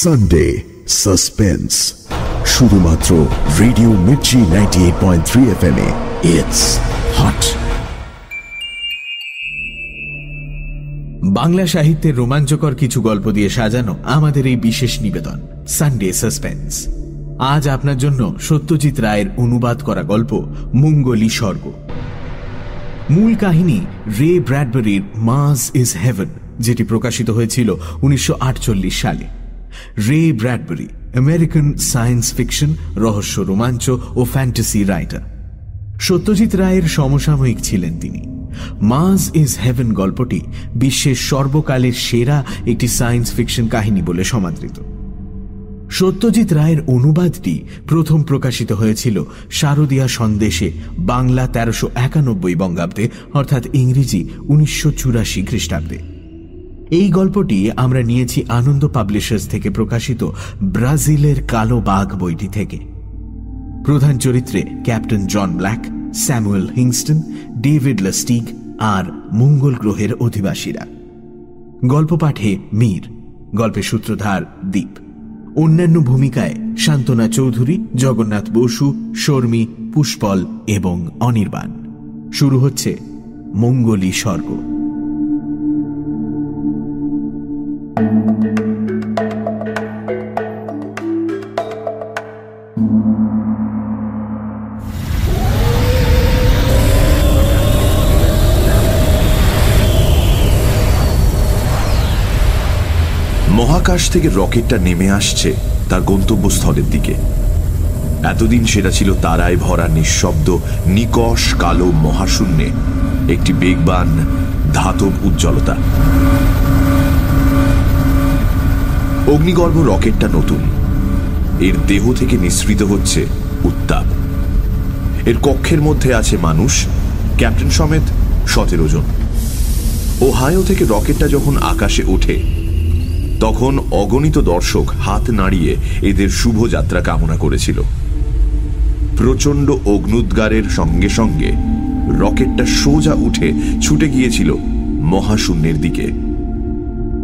Sunday suspense শুধুমাত্র radio Mirchi ninety eight point three F M it's hot Bangla সাহিত্যের রোমাঞ্চকর কিছু গল্প দিয়ে সাজানো আমাদের এই বিশেষ নিবেদন সানডে সাসপেন্স আজ আপনার জন্য সত্যজিৎ রায়ের অনুবাদ করা গল্প, মঙ্গলি স্বর্গ। মূল কাহিনী রে ব্র্যাডবেরির মাস ইজ হেভেন, যেটি প্রকাশিত হয়েছিল উনিশশো আটচল্লিশ সালে। রে ব্র্যাডবেরি আমেরিকান সায়েন্স ফিকশন রহস্য, রোমাঞ্চ ও ফ্যান্টাসি রাইটার সত্যজিৎ রায়ের সমসাময়িক ছিলেন তিনি। মাস ইজ হেভেন গল্পটি বিশ্বের সর্বকালের সেরা একটি সায়েন্স ফিকশন কাহিনী বলে সমাদৃত। সত্যজিৎ রায়ের অনুবাদটি প্রথম প্রকাশিত হয়েছিল শারদীয়া সন্দেশে বাংলা তেরোশো একানব্বই বঙ্গাব্দে, অর্থাৎ ইংরেজি উনিশশো চুরাশি খ্রিস্টাব্দে। এই গল্পটি আমরা নিয়েছি আনন্দ পাবলিশার্স থেকে প্রকাশিত ব্রাজিলের কালো বাঘ বইটি থেকে। প্রধান চরিত্রে captain John Black, Samuel Hinkston, David Lustig আর মঙ্গল গ্রহের অধিবাসীরা। গল্প পাঠে মীর, গল্পের সূত্রধার দ্বীপ। অন্যান্য ভূমিকায় শান্তনা চৌধুরী, জগন্নাথ বসু, শর্মী, পুষ্পল এবং অনির্বাণ। শুরু হচ্ছে মঙ্গলী স্বর্গ। মহাকাশ থেকে রকেটটা নেমে আসছে তার গন্তব্যস্থলের দিকে। এতদিন সেটা ছিল তারায় ভরা নিঃশব্দ, নিকশ কালো মহাশূন্যে একটি বেগবান ধাতব উজ্জ্বলতা। অগ্নিগর্ভ রকেটটা নতুন। এর দেহ থেকে নিঃসৃত হচ্ছে উত্তাপ। এর কক্ষের মধ্যে আছে মানুষ, ক্যাপ্টেন সমেত সতেরো জন। ওহায়ো থেকে রকেটটা যখন আকাশে ওঠে তখন অগণিত দর্শক হাত নাড়িয়ে এদের শুভযাত্রা কামনা করেছিল। প্রচণ্ড অগ্নুদ্গারের সঙ্গে সঙ্গে রকেটটা সোজা উঠে ছুটে গিয়েছিল মহাশূন্যের দিকে।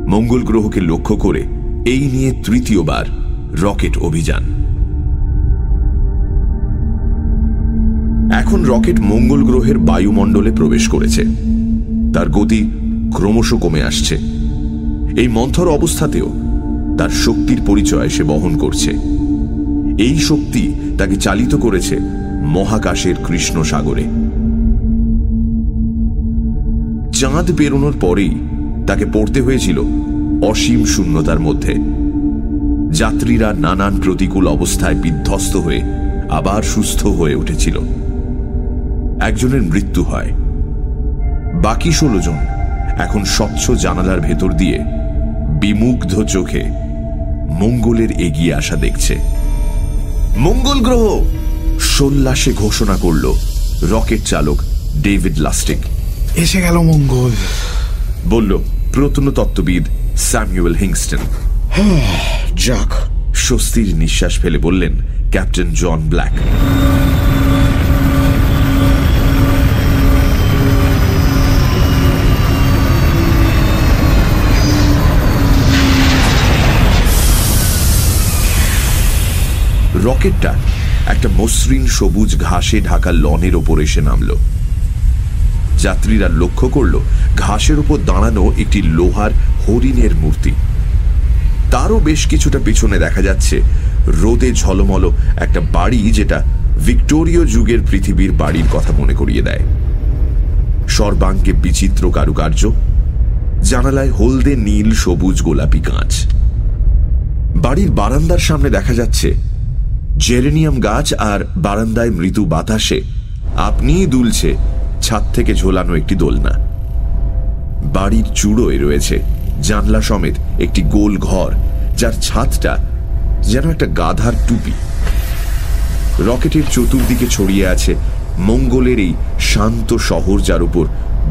মঙ্গল গ্রহকে লক্ষ্য করে এই নিয়ে তৃতীয়বার রকেট অভিযান। এখন রকেট মঙ্গল গ্রহের বায়ুমণ্ডলে প্রবেশ করেছে। তার গতি ক্রমশ কমে আসছে। এই মন্থর অবস্থাতেও তার শক্তির পরিচয় সে বহন করছে। এই শক্তি তাকে চালিত করেছে মহাকাশের কৃষ্ণ সাগরে। চাঁদ বেরোনোর পরেই তাকে পড়তে হয়েছিল অসীম শূন্যতার মধ্যে। যাত্রীরা নানান প্রতিকূল অবস্থায় বিধ্বস্ত হয়ে আবার সুস্থ হয়ে উঠেছিল। একজনের মৃত্যু হয়। বাকি ষোলো জন এখন স্বচ্ছ জানালার ভেতর দিয়ে বিমুগ্ধ চোখে মঙ্গলের এগিয়ে আসা দেখছে। মঙ্গল গ্রহ সোল্লাসে ঘোষণা করল রকেট চালক ডেভিড লাস্টিক। এসে গেল মঙ্গল। বলল প্রত্নতত্ত্ববিদ স্যামুয়েল হিংস্টন। যাক। স্বস্তির নিঃশ্বাস ফেলে বললেন ক্যাপ্টেন জন ব্ল্যাক। রকেটটা একটা মসৃণ সবুজ ঘাসে ঢাকা লনের ওপর এসে নামল। যাত্রীরা লক্ষ্য করল, ঘাসের উপর দাঁড়ানো একটি লোহার হরিণের মূর্তি। তারও বেশ কিছুটা পিছনে দেখা যাচ্ছে, রোদে ঝলমল একটা বাড়ি যেটা ভিক্টোরীয় যুগের পৃথিবীর বাড়ির কথা মনে করিয়ে দেয়। সর্বাঙ্গে বিচিত্র কারুকার্য, জানালায় হলদে নীল সবুজ গোলাপি কাঁচ। বাড়ির বারান্দার সামনে দেখা যাচ্ছে জেরেনিয়াম গাছ আর বারান্দায় মৃদু বাতাসে আপনিই দুলছে ছাদ থেকে ঝোলানো একটি দোলনা। বাড়ির চূড়োয় রয়েছে জানলা সমেত একটি গোল ঘর, যার ছাদটা যেন একটা গাধার টুপি। রকেটের চতুর্দিকে ছড়িয়ে আছে মঙ্গলের এই শান্ত শহর, যার উপর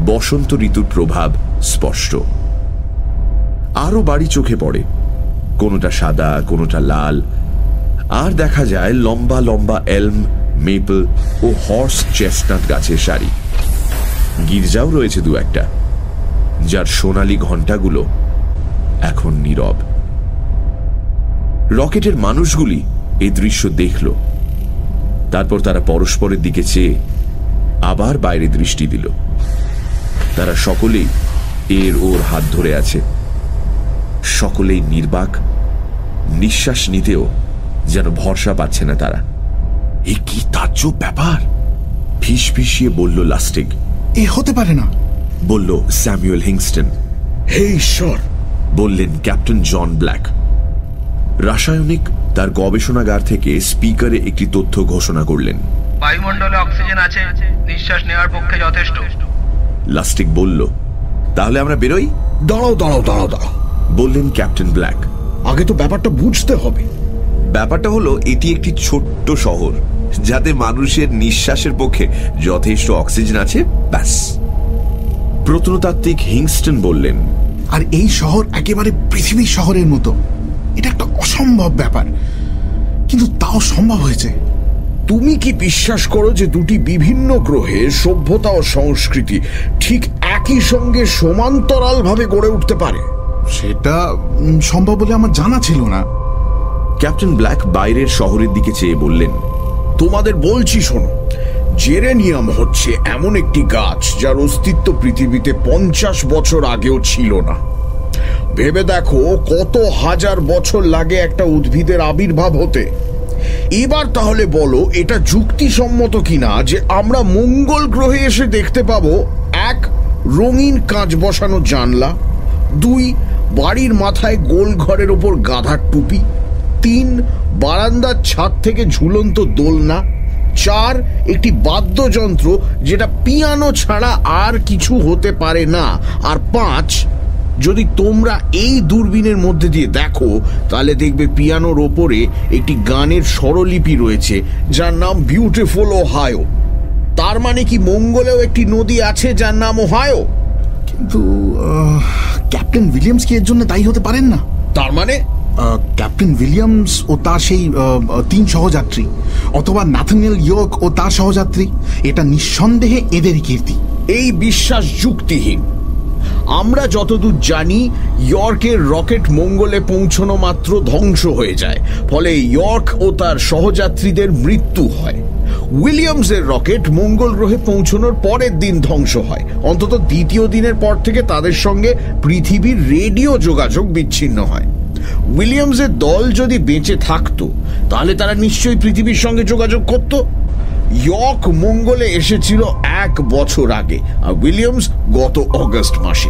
বসন্ত ঋতুর প্রভাব স্পষ্ট। আরও বাড়ি চোখে পড়ে। কোনোটা সাদা, কোনোটা লাল আর দেখা যায় লম্বা লম্বা এলম, মেপল ও হর্স চেস্টনাট গাছের সারি। গির্জাও রয়েছে দু একটা, যার সোনালি ঘণ্টাগুলো এখন নীরব। রকেটের মানুষগুলি এই দৃশ্য দেখল। তারপর তারা পরস্পরের দিকে চেয়ে আবার বাইরে দৃষ্টি দিল। তারা সকলেই এর ওর হাত ধরে আছে। সকলেই নির্বাক, নিঃশ্বাস নিতেও যেন ভরসা পাচ্ছে না তারা। এ কি তাজ্জব ব্যাপার? ফিস ফিসিয়ে বলল লাস্টিক। এ হতে পারে না। বলল স্যামুয়েল হিংস্টন। হে ঈশ্বর! বললেন ক্যাপ্টেন জন ব্ল্যাক। রাসায়নিক তার গবেষণাগার থেকে স্পিকারে একটি তথ্য ঘোষণা করলেন। বায়ুমণ্ডলে অক্সিজেন আছে নিঃশ্বাস নেওয়ার পক্ষে যথেষ্ট। লাস্টিক বলল তাহলে আমরা বেরোই? দাঁড়াও দাঁড়াও দাঁড়াও দাঁড়াও। বললেন ক্যাপ্টেন ব্ল্যাক। আগে তো ব্যাপারটা বুঝতে হবে। ব্যাপারটা হলো এটি একটি ছোট্ট শহর যাতে মানুষের নিঃশ্বাসের পক্ষে যথেষ্ট অক্সিজেন আছে ব্যাস। প্রত্নতাত্ত্বিক হিংস্টন বললেন আর এই শহর একেবারে পৃথিবীর শহরের মতো। এটা একটা অসম্ভব ব্যাপার। কিন্তু তাও সম্ভব হয়েছে। তুমি কি বিশ্বাস করো যে দুটি বিভিন্ন গ্রহে সভ্যতা ও সংস্কৃতি ঠিক একই সঙ্গে সমান্তরালভাবে গড়ে উঠতে পারে? সেটা সম্ভব বলে আমার জানা ছিল না। ক্যাপ্টেন ব্ল্যাক বাইরের শহরের দিকে চেয়ে বললেন, তোমাদের বলছি শোনো, জেরেনিয়াম হচ্ছে এমন একটি গাছ যার অস্তিত্ব পৃথিবীতে পঞ্চাশ বছর আগেও ছিল না। ভেবে দেখো, কত হাজার বছর লাগে একটা উদ্ভিদের আবির্ভাব হতে। এবার তাহলে বলো, এটা যুক্তিসম্মত কিনা যে আমরা মঙ্গল গ্রহে এসে দেখতে পাবো, এক, রঙিন কাঁচ বসানো জানলা, দুই, বাড়ির মাথায় গোল ঘরের ওপর গাধার টুপি তিন বারান্দার ছাদ থেকে ঝুলন্ত দোলনা। চার একটি বাদ্যযন্ত্র যেটা পিয়ানো ছাড়া আর কিছু হতে পারে না। আর পাঁচ যদি তোমরা এই দূরবীনের মধ্যে দিয়ে দেখো তাহলে দেখবে পিয়ানোর ওপরে একটি গানের স্বরলিপি রয়েছে যার নাম বিউটিফুল ও হায়ো তার মানে কি মঙ্গলেও একটি নদী আছে যার নাম ওহায়ো কিন্তু ক্যাপ্টেন উইলিয়ামস কি এর জন্য দায়ী হতে পারেন না? তার মানে? ক্যাপ্টেন উইলিয়ামস ও তার সেই তিন সহযাত্রী, অথবা নাথনিয়েল ইয়ক ও তার সহযাত্রী, এটা নিঃসন্দেহে এদেরই কীর্তি। এই বিশ্বাস যুক্তিহীন আমরা যতদূর জানি, ইয়র্কের রকেট মঙ্গলে পৌঁছনো মাত্র ধ্বংস হয়ে যায়, ফলে ইয়র্ক ও তার সহযাত্রীদের মৃত্যু হয়। উইলিয়ামসের রকেট মঙ্গল গ্রহে পৌঁছনোর পরের দিন ধ্বংস হয়। অন্তত দ্বিতীয় দিনের পর থেকে তাদের সঙ্গে পৃথিবীর রেডিও যোগাযোগ বিচ্ছিন্ন হয়। উইলিয়ামসের দল যদি বেঁচে থাকতো, তাহলে তারা নিশ্চয়ই পৃথিবীর সঙ্গে যোগাযোগ করত। ইয়ক মঙ্গলে এসেছিল এক বছর আগে, আর উইলিয়ামস গত অগস্ট মাসে।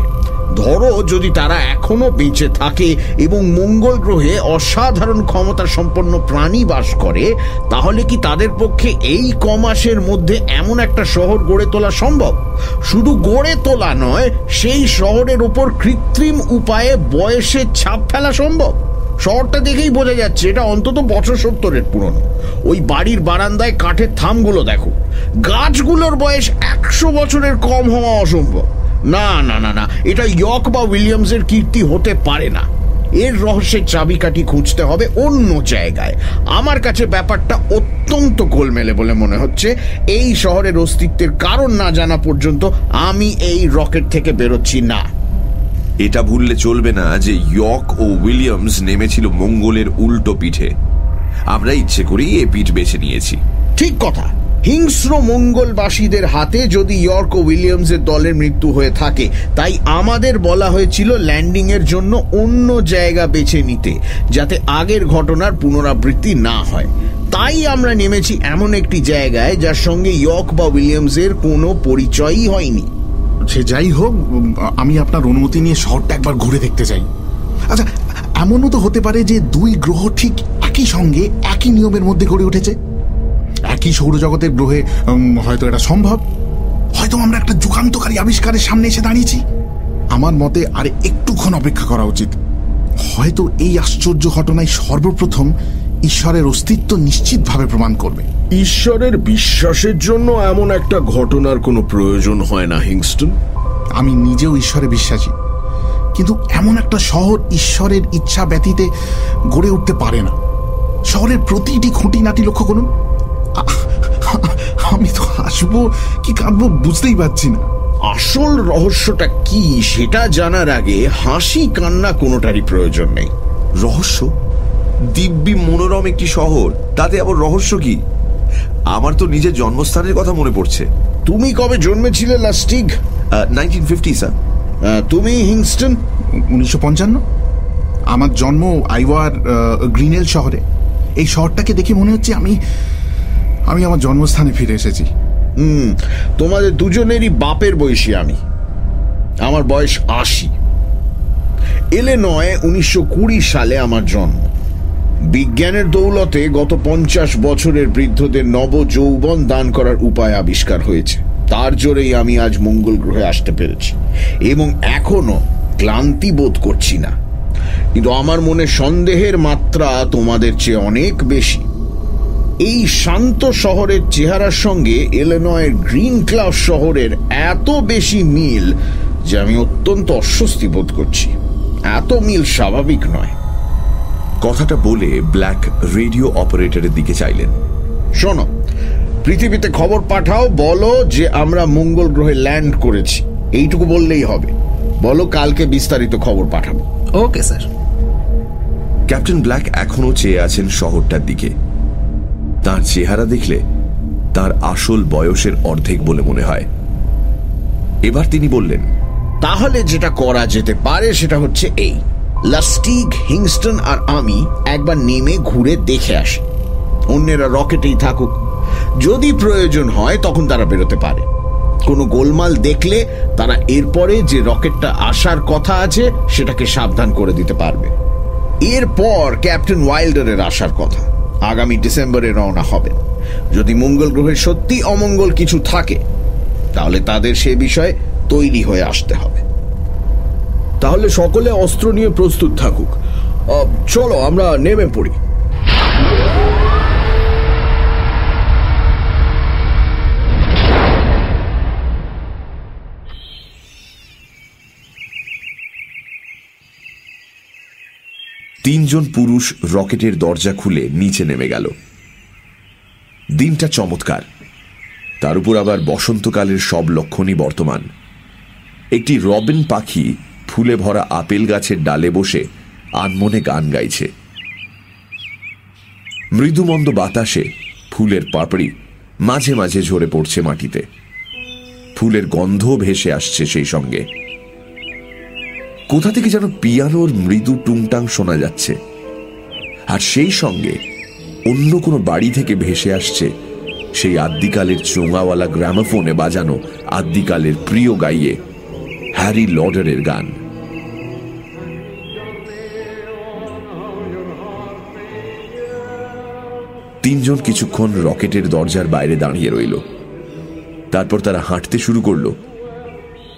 ধরো যদি তারা এখনও বেঁচে থাকে এবং মঙ্গল গ্রহে অসাধারণ ক্ষমতা সম্পন্ন প্রাণী বাস করে, তাহলে কি তাদের পক্ষে এই ক মাসের মধ্যে এমন একটা শহর গড়ে তোলা সম্ভব? শুধু গড়ে তোলা নয়, সেই শহরের উপর কৃত্রিম উপায়ে বয়সের ছাপ ফেলা সম্ভব? শহরটা দেখেই বোঝা যাচ্ছে এটা অন্তত বছর সত্তরের পুরনো। ওই বাড়ির বারান্দায় কাঠের থামগুলো দেখো। গাছগুলোর বয়স একশো বছরের কম হওয়া অসম্ভব। না না না না। এটা ইয়ক বা উইলিয়ামসের কীর্তি হতে পারে না। এর রহস্যের চাবিকাঠি খুঁজতে হবে অন্য জায়গায়। আমার কাছে ব্যাপারটা অত্যন্ত গোলমেলে বলে মনে হচ্ছে। এই শহরের অস্তিত্বের কারণ না জানা পর্যন্ত আমি এই রকেট থেকে বেরোচ্ছি না। এটা ভুললে চলবে না যে ইয়ক ও উইলিয়ামস নেমেছিল মঙ্গলের উল্টো পিঠে। আমরা ইচ্ছে করেই এ পিঠ বেছে নিয়েছি। ঠিক কথা। হিংস্র মঙ্গলবাসীদের হাতে যদি ইয়র্ক ও উইলিয়ামসের দলের মৃত্যু হয়ে থাকে, তাই আমাদের বলা হয়েছিল ল্যান্ডিং এর জন্য অন্য জায়গা বেছে নিতে, যাতে আগের ঘটনার পুনরাবৃত্তি না হয়। তাই আমরা নেমেছি এমন একটি জায়গায় যার সঙ্গে ইয়র্ক বা উইলিয়ামসের কোনো পরিচয়ই হয়নি। সে যাই হোক আমি আপনার অনুমতি নিয়ে শহরটা একবার ঘুরে দেখতে চাই। আচ্ছা এমনও তো হতে পারে যে দুই গ্রহ ঠিক একই সঙ্গে একই নিয়মের মধ্যে গড়ে উঠেছে। একই সৌরজগতের গ্রহে হয়তো এটা সম্ভব? হয়তো আমরা একটা যুগান্তকারী আবিষ্কারের সামনে এসে দাঁড়িয়েছি। আমার মতে আর একটুক্ষণ অপেক্ষা করা উচিত। হয়তো এই আশ্চর্য ঘটনায় সর্বপ্রথম ঈশ্বরের অস্তিত্ব নিশ্চিতভাবে প্রমাণ করবে। ঈশ্বরের বিশ্বাসের জন্য এমন একটা ঘটনার কোনো প্রয়োজন হয় না হিংস্টন। আমি নিজেও ঈশ্বরে বিশ্বাসী। কিন্তু এমন একটা শহর ঈশ্বরের ইচ্ছা ব্যতীতে গড়ে উঠতে পারে না। শহরের প্রতিটি খুঁটিনাটি লক্ষ্য করুন। আমি তো হাসবো কি কাঁদবো বুঝতেই পারছি না। আসল রহস্যটা কি সেটা জানার আগে হাসি কান্না কোনোটারই প্রয়োজন নেই। রহস্য? দিব্যি মনোরম একটি শহর তাতে আবার রহস্য কি? আমার তো নিজের জন্মস্থানের কথা মনে পড়ছে। তুমি কবে জন্মেছিলে লাস্টিক নাইনটিন ফিফটি স্যার তুমি হিংস্টন? উনিশশো পঞ্চান্ন। আমার জন্ম আইওয়ার গ্রিনেল শহরে। এই শহরটাকে দেখে মনে হচ্ছে আমি আমি আমার জন্মস্থানে ফিরে এসেছি। হুম, তোমাদের দুজনেরই বাপের বয়সী আমি। আমার বয়স আশি। এলে নয় উনিশশো সালে আমার জন্ম। বিজ্ঞানের দৌলতে গত পঞ্চাশ বছরের বৃদ্ধদের নব যৌবন দান করার উপায় আবিষ্কার হয়েছে। তার জোরেই আমি আজ মঙ্গল গ্রহে আসতে পেরেছি এবং এখনও ক্লান্তি বোধ করছি না। কিন্তু আমার মনে সন্দেহের মাত্রা তোমাদের চেয়ে অনেক বেশি। এই শান্ত শহরের চেহারার সঙ্গে এলেনয়ের গ্রিন ক্লাব শহরের এত বেশি মিল যে আমি অত্যন্ত অস্বস্তি বোধ করছি। এত মিল স্বাভাবিক নয়। কথাটা বলে ব্ল্যাক রেডিও অপারেটরের দিকে চাইলেন। শোনো পৃথিবীতে খবর পাঠাও বলো যে আমরা মঙ্গল গ্রহে ল্যান্ড করেছি। এইটুকু বললেই হবে। বলো কালকে বিস্তারিত খবর পাঠাবো। Okay sir. ক্যাপ্টেন ব্ল্যাক এখনও চেয়ে আছেন শহরটার দিকে। তার চেহারা দেখলে তার আসল বয়সের অর্ধেক বলে মনে হয়। এবার তিনি বললেন, তাহলে যেটা করা যেতে পারে সেটা হচ্ছে এই। লাস্টিক হিংস্টন আর আমি একবার নেমে ঘুরে দেখে আসি। অন্যেরা রকেটেই থাকুক। যদি প্রয়োজন হয় তখন তারা বেরোতে পারে। কোনো গোলমাল দেখলে তারা এরপরে যে রকেটটা আসার কথা আছে সেটাকে সাবধান করে দিতে পারবে। এরপর ক্যাপ্টেন ওয়াইল্ডারের আসার কথা। আগামী ডিসেম্বরে রওনা হবে। যদি মঙ্গল গ্রহে সত্যি অমঙ্গল কিছু থাকে, তাহলে তাদের সে বিষয়ে তৈরি হয়ে আসতে হবে। তাহলে সকলে অস্ত্র নিয়ে প্রস্তুত থাকুক। চলো, আমরা নেমে পড়ি। তিনজন পুরুষ রকেটের দরজা খুলে নিচে নেমে গেল। দিনটা চমৎকার। তার উপর আবার বসন্তকালের সব লক্ষণই বর্তমান। একটি রবিন পাখি ফুলে ভরা আপেল গাছের ডালে বসে আনমনে গান গাইছে। মৃদুমন্দ বাতাসে ফুলের পাপড়ি মাঝে মাঝে ঝরে পড়ছে মাটিতে। ফুলের গন্ধ ভেসে আসছে সেই সঙ্গে। কোথা থেকে যেন পিয়ানোর মৃদু টুংটাং শোনা যাচ্ছে। আর সেই সঙ্গে অন্য কোনো বাড়ি থেকে ভেসে আসছে সেই আদ্যিকালের চোঙাওয়ালা গ্রামোফোনে বাজানো আদ্যিকালের প্রিয় গাইয়ে হ্যারি লডারের গান। তিনজন কিছুক্ষণ রকেটের দরজার বাইরে দাঁড়িয়ে রইল। তারপর তারা হাঁটতে শুরু করল।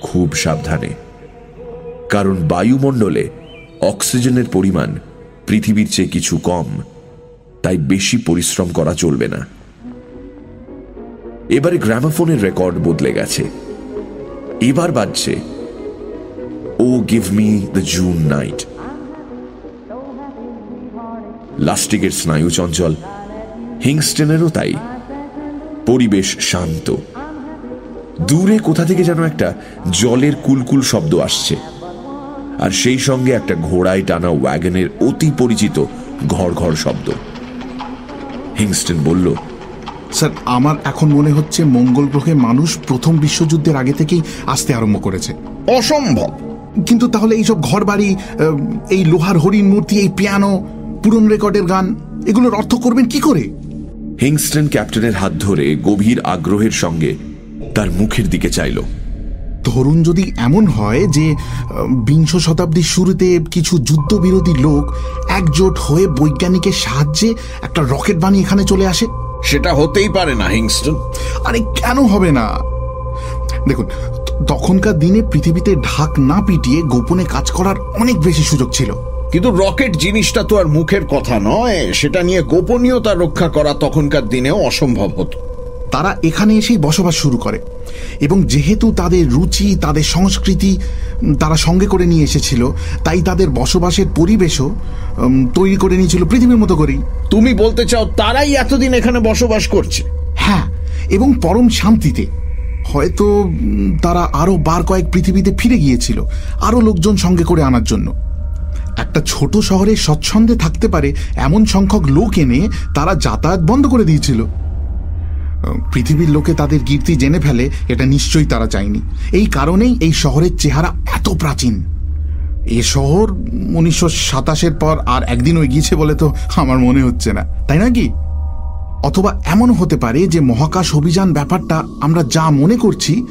খুব সাবধানে। কারণ বায়ুমণ্ডলে অক্সিজেনের পরিমাণ পৃথিবীর চেয়ে কিছু কম, তাই বেশি পরিশ্রম করা চলবে না। এবারে গ্রামাফোনের রেকর্ড বদলে গেছে। এবার বাজছে, ও give me the June night. লাস্টিকের স্নায়ু চঞ্চল, হিংস্টেনেরও তাই। পরিবেশ শান্ত। দূরে কোথা থেকে যেন একটা জলের কুলকুল শব্দ আসছে। আর সেই সঙ্গে একটা ঘোড়ায় টানা ওয়াগনের অতি পরিচিত ঘর ঘর শব্দ। হিংস্টন বলল স্যার আমার এখন মনে হচ্ছে মঙ্গল গ্রহে মানুষ প্রথম বিশ্বযুদ্ধের আগে থেকেই আসতে আরম্ভ করেছে। অসম্ভব। কিন্তু তাহলে এইসব ঘর বাড়ি এই লোহার হরিণ মূর্তি এই পিয়ানো পুরন রেকর্ডের গান এগুলোর অর্থ করবেন কি করে? হিংস্টন ক্যাপ্টেনের হাত ধরে গভীর আগ্রহের সঙ্গে তার মুখের দিকে চাইল। ধরুন যদি এমন হয় যে বিংশ শতাব্দীর শুরুতে কিছু যুদ্ধবিরোধী লোক একজোট হয়ে বৈজ্ঞানিকের সাহায্যে একটা রকেট বানিয়ে এখানে চলে আসে? সেটা হতেই পারে না হিংস্টন। আরে কেন হবে না? দেখুন তখনকার দিনে পৃথিবীতে ঢাক না পিটিয়ে গোপনে কাজ করার অনেক বেশি সুযোগ ছিল। কিন্তু রকেট জিনিসটা তো আর মুখের কথা নয়। সেটা নিয়ে গোপনীয়তা রক্ষা করা তখনকার দিনেও অসম্ভব হতো। তারা এখানে এসেই বসবাস শুরু করে। এবং যেহেতু তাদের রুচি তাদের সংস্কৃতি তারা সঙ্গে করে নিয়ে এসেছিল তাই তাদের বসবাসের পরিবেশও তৈরি করে নিয়েছিল পৃথিবীর মতো করেই। তুমি বলতে চাও তারাই এতদিন এখানে বসবাস করছে? হ্যাঁ এবং পরম শান্তিতে। হয়তো তারা আরও বার কয়েক পৃথিবীতে ফিরে গিয়েছিল আরও লোকজন সঙ্গে করে আনার জন্য। একটা ছোট শহরে স্বচ্ছন্দে থাকতে পারে এমন সংখ্যক লোক এনে তারা যাতায়াত বন্ধ করে দিয়েছিল। পৃথিবীর লোকে তাদের কীর্তি জেনে ফেলে, এটা নিশ্চয়ই তারা চায়নি। এই কারণেই এই শহরের চেহারা এত প্রাচীন। এ শহর উনিশশো সাতাশের পর আর একদিন একদিনও এগিয়েছে বলে তো আমার মনে হচ্ছে না। তাই নাকি অথবা এমন হতে পারে যে মহাকাশ অভিযান ব্যাপারটা আমরা যা মনে করছি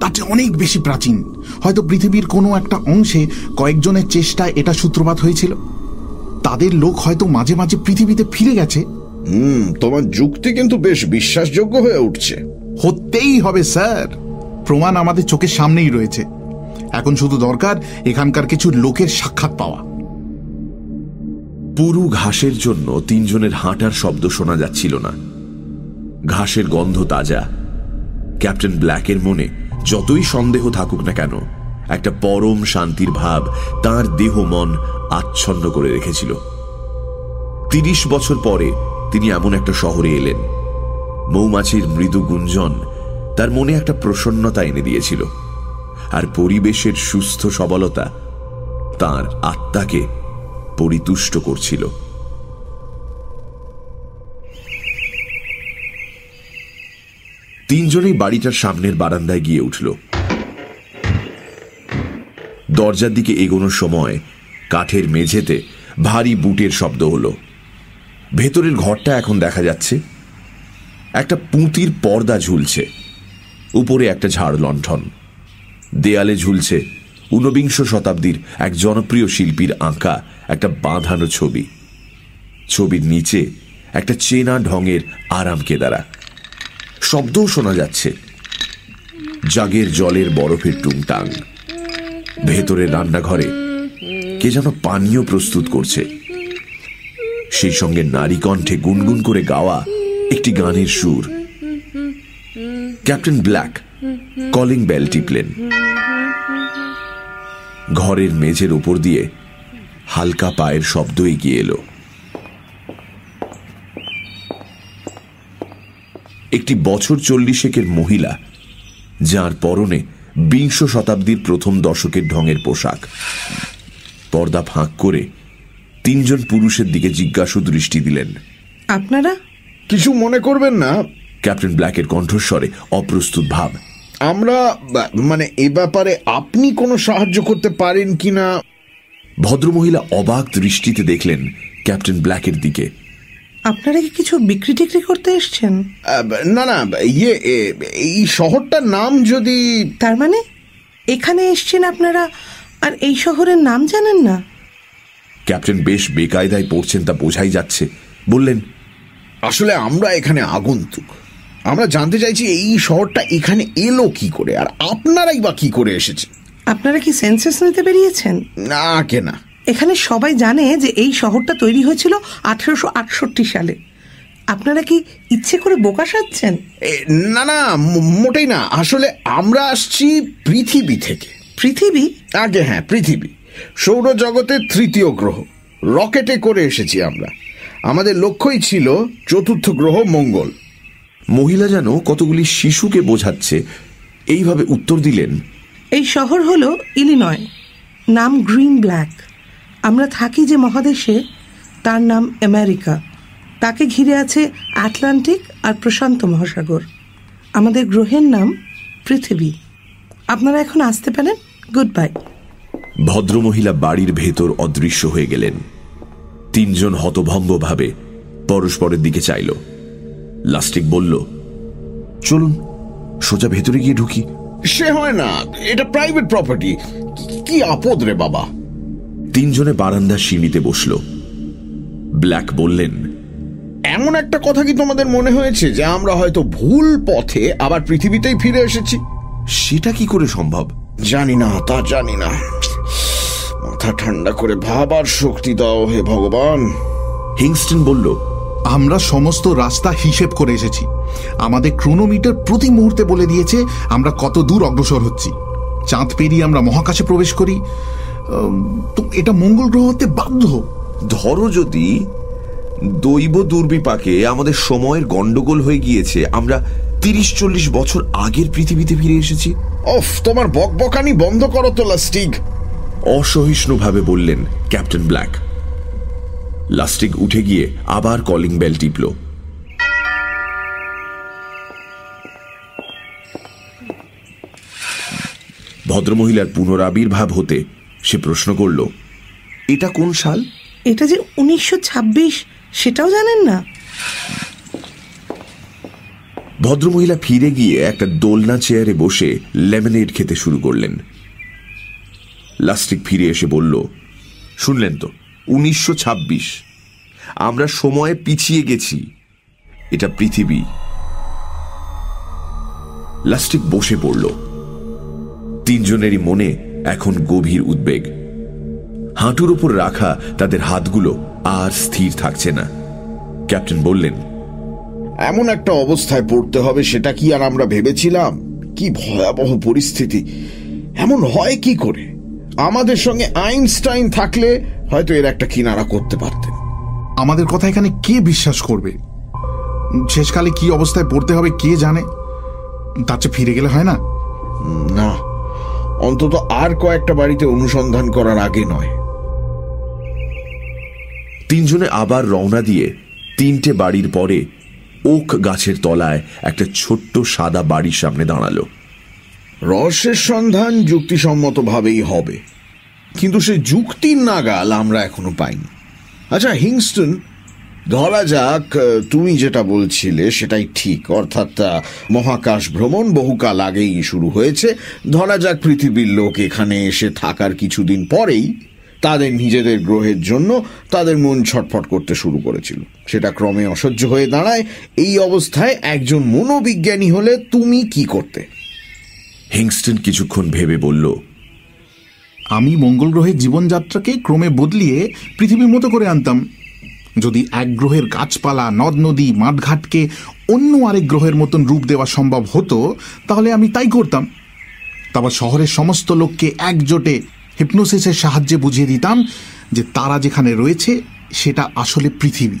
তার চেয়ে অনেক বেশি প্রাচীন। হয়তো পৃথিবীর কোনো একটা অংশে কয়েকজনের চেষ্টায় এটা সূত্রপাত হয়েছিল। তাদের লোক হয়তো মাঝে মাঝে পৃথিবীতে ফিরে গেছে হুম তোমার যুক্তি কিন্তু বেশ বিশ্বাসযোগ্য হয়ে উঠছে। হতেই হবে স্যার। প্রমাণ আমাদের চোখের সামনেই রয়েছে। এখন শুধু দরকার এখানকার কিছু লোকের সাক্ষাৎ পাওয়া। পুরু ঘাসের জন্য তিনজনের হাঁটার শব্দ শোনা যাচ্ছিল না। ঘাসের গন্ধ তাজা। ক্যাপ্টেন ব্ল্যাকের মনে যতই সন্দেহ থাকুক না কেন একটা পরম শান্তির ভাব তার দেহ মন আচ্ছন্ন করে রেখেছিল। তিরিশ বছর পরে তিনি এমন একটা শহরে এলেন। মৌমাছির মৃদু গুঞ্জন তার মনে একটা প্রসন্নতা এনে দিয়েছিল, আর পরিবেশের সুস্থ সবলতা তার আত্মাকে পরিতুষ্ট করছিল। তিনজনেই বাড়িটার সামনের বারান্দায় গিয়ে উঠল। দরজার দিকে এগোনোর সময় কাঠের মেঝেতে ভারী বুটের শব্দ হলো। ভেতরের ঘরটা এখন দেখা যাচ্ছে। একটা পুঁতির পর্দা ঝুলছে। উপরে একটা ঝাড় লণ্ঠন। দেয়ালে ঝুলছে ঊনবিংশ শতাব্দীর এক জনপ্রিয় শিল্পীর আঁকা একটা বাঁধানো ছবি। ছবির নিচে একটা চেনা ঢঙের আরাম কেদারা শব্দও শোনা যাচ্ছে। জাগের জলের বরফের টুংটাং। ভেতরে রান্নাঘরে কে যেন পানীয় প্রস্তুত করছে। সেই সঙ্গে নারী কণ্ঠে গুনগুন করে গাওয়া একটি গানের সুর। ক্যাপ্টেন ব্ল্যাক কলিং বেল টিপলেন। ঘরের মেঝের উপর দিয়ে হালকা পায়ের শব্দ এগিয়ে এলো। একটি বছর চল্লিশেকের মহিলা, যার পরনে বিংশ শতাব্দীর প্রথম দশকের ঢঙের পোশাক। পর্দা ফাঁক করে তিনজন পুরুষের দিকে জিজ্ঞাসু দৃষ্টি দিলেন। আপনারা? কিছু মনে করবেন না। ক্যাপ্টেন ব্ল্যাকের কণ্ঠস্বরে অপ্রস্তুত ভাব। আমরা মানে এ ব্যাপারে আপনি কোনো সাহায্য করতে পারেন কি না ভদ্রমহিলা অবাক দৃষ্টিতে দেখলেন ক্যাপ্টেন ব্ল্যাকের দিকে। আপনারা কি কিছু বিক্রি টিক্রি করতে এসছেন? না না ইয়ে এই শহরটার নাম যদি তার মানে? এখানে এসছেন আপনারা? আর এই শহরের নাম জানেন না? ক্যাপ্টেন বেশ বেকায়দায় পড়ছেন তা বোঝাই যাচ্ছে। বললেন আসলে আমরা এখানে আগন্তুক। আমরা জানতে চাইছি এই শহরটা এখানে এলো কি করে আর আপনারাই বা কি করে এসেছে? আপনারা কি সেন্সাস নিতে বেরিয়েছেন? না কেনা এখানে সবাই জানে যে এই শহরটা তৈরি হয়েছিল আঠেরোশো আটষট্টি সালে। আপনারা কি ইচ্ছে করে বোকা সাজছেন? না না মোটেই না। আসলে আমরা আসছি পৃথিবী থেকে। পৃথিবী? আগে হ্যাঁ পৃথিবী। সৌরজগতের তৃতীয় গ্রহ। রকেটে করে এসেছি আমরা। আমাদের লক্ষ্যই ছিল চতুর্থ গ্রহ মঙ্গল। মহিলা যেন কতগুলি শিশুকে বোঝাচ্ছে এইভাবে উত্তর দিলেন। এই শহর হলো ইলিনয় নাম গ্রিন ব্ল্যাক। আমরা থাকি যে মহাদেশে তার নাম আমেরিকা। তাকে ঘিরে আছে আটলান্টিক আর প্রশান্ত মহাসাগর। আমাদের গ্রহের নাম পৃথিবী। আপনারা এখন আসতে পারেন। গুড বাই ভদ্রমহিলা বাড়ির ভেতর অদৃশ্য হয়ে গেলেন। তিনজন হতভম্বভাবে পরস্পরের দিকে চাইল। লাস্টিক বলল চলুন সোজা ভেতরে গিয়ে ঢুকি। সে হয় না এটা প্রাইভেট প্রপার্টি কি আপদ রে বাবা। তিনজনে বারান্দার সিঁড়িতে বসল। ব্ল্যাক বললেন এমন একটা কথা কি তোমাদের মনে হয়েছে যে আমরা হয়তো ভুল পথে আবার পৃথিবীতেই ফিরে এসেছি? সেটা কি করে সম্ভব? জানি না তা জানি না। মাথা ঠান্ডা করে ভাবার শক্তি দাও হে ভগবান। হিংস্টন বলল আমরা সমস্ত রাস্তা হিসেব করে এসেছি। আমাদের ক্রোনোমিটার প্রতি মুহূর্তে বলে দিয়েছে আমরা কত দূর অগ্রসর হচ্ছি। চাঁদ পেরিয়ে আমরা মহাকাশে প্রবেশ করি। তো এটা মঙ্গল গ্রহ হতে বাধ্য ধরো যদি দৈব দুর্বিপাকে আমাদের সময়ের গন্ডগোল হয়ে গিয়েছে আমরা তিরিশ চল্লিশ বছর আগের পৃথিবীতে ফিরে এসেছি। অফ তোমার বকবকানি বন্ধ করো তো লাস্টিক। অসহিষ্ণুভাবে বললেন ক্যাপ্টেন ব্ল্যাক। লাস্টিক উঠে গিয়ে আবার কলিং বেল টিপল। ভদ্রমহিলার পুনরাবির্ভাব হতে সে প্রশ্ন করল এটা কোন সাল? এটা যে উনিশশো ছাব্বিশ সেটাও জানেন না। ভদ্রমহিলা ফিরে গিয়ে একটা দোলনা চেয়ারে বসে লেমনেড খেতে শুরু করলেন। লাস্টিক ফিরে এসে বলল, শুনলেন তো, উনিশশো ছাব্বিশ। আমরা সময়ে পিছিয়ে গেছি। এটা পৃথিবী। লাস্টিক বসে পড়ল। তিনজনেরই মনে এখন গভীর উদ্বেগ। হাঁটুর উপর রাখা তাদের হাতগুলো আর স্থির থাকছে না। ক্যাপ্টেন বললেন, এমন একটা অবস্থায় পড়তে হবে, সেটা কি আর আমরা ভেবেছিলাম? কি ভয়াবহ পরিস্থিতি। এমন হয় কি করে? আমাদের সঙ্গে আইনস্টাইন থাকলে হয়তো এর একটা কিনারা করতে পারতেন। আমাদের কথা এখানে কে বিশ্বাস করবে? শেষকালে কি অবস্থায় পড়তে হবে কে জানে? তার চেয়ে ফিরে গেলে হয় না? না অন্তত আর কয়েকটা বাড়িতে অনুসন্ধান করার আগে নয়। তিনজনে আবার রওনা দিয়ে তিনটে বাড়ির পরে ওক গাছের তলায় একটা ছোট্ট সাদা বাড়ির সামনে দাঁড়াল। রহস্যের সন্ধান যুক্তিসম্মতভাবেই হবে। কিন্তু সে যুক্তির নাগাল আমরা এখনও পাইনি। আচ্ছা হিংস্টন, ধরা যাক তুমি যেটা বলছিলে সেটাই ঠিক। অর্থাৎ মহাকাশ ভ্রমণ বহুকাল আগেই শুরু হয়েছে। ধরা যাক পৃথিবীর লোক এখানে এসে থাকার কিছুদিন পরেই তাদের নিজেদের গ্রহের জন্য তাদের মন ছটফট করতে শুরু করেছিল। সেটা ক্রমে অসহ্য হয়ে দাঁড়ায়। এই অবস্থায় একজন মনোবিজ্ঞানী হলে তুমি কি করতে? হিংস্টন কিছুক্ষণ ভেবে বলল, আমি মঙ্গল গ্রহের জীবনযাত্রাকে ক্রমে বদলিয়ে পৃথিবীর মতো করে আনতাম। যদি এক গ্রহের গাছপালা, নদ, নদী, মাঠঘাটকে অন্য আরেক গ্রহের মতন রূপ দেওয়া সম্ভব হতো, তাহলে আমি তাই করতাম। তারপর শহরের সমস্ত লোককে একজোটে হিপনোসিসের সাহায্যে বুঝিয়ে দিতাম যে তারা যেখানে রয়েছে, সেটা আসলে পৃথিবী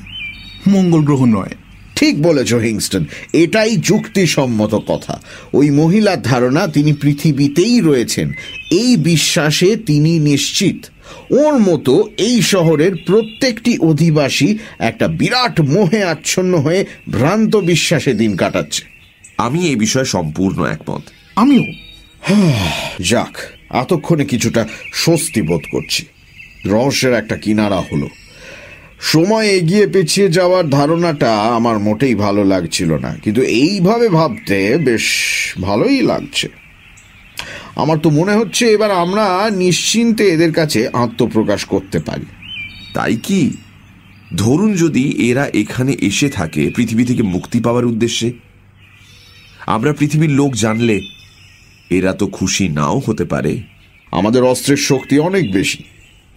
মঙ্গল গ্রহ নয়। ঠিক বলেছ হিংস্টন। এটাই যুক্তিসম্মত কথা। ওই মহিলার ধারণা তিনি পৃথিবীতেই রয়েছেন। এই বিশ্বাসে তিনি নিশ্চিত। ওর মতো এই শহরের প্রত্যেকটি অধিবাসী একটা বিরাট মোহে আচ্ছন্ন হয়ে ভ্রান্ত বিশ্বাসে দিন কাটাচ্ছে। আমি এই বিষয়ে সম্পূর্ণ একমত। আমিও। যাক এতক্ষণে কিছুটা স্বস্তি বোধ করছি। রহস্যের একটা কিনারা হলো। সময় এগিয়ে পেছিয়ে যাওয়ার ধারণাটা আমার মোটেই ভালো লাগছিল না। কিন্তু এইভাবে ভাবতে বেশ ভালোই লাগছে। আমার তো মনে হচ্ছে এবার আমরা নিশ্চিন্তে এদের কাছে আত্মপ্রকাশ করতে পারি। তাই কি? ধরুন যদি এরা এখানে এসে থাকে পৃথিবী থেকে মুক্তি পাওয়ার উদ্দেশ্যে। আমরা পৃথিবীর লোক জানলে এরা তো খুশি নাও হতে পারে। আমাদের অস্ত্রের শক্তি অনেক বেশি।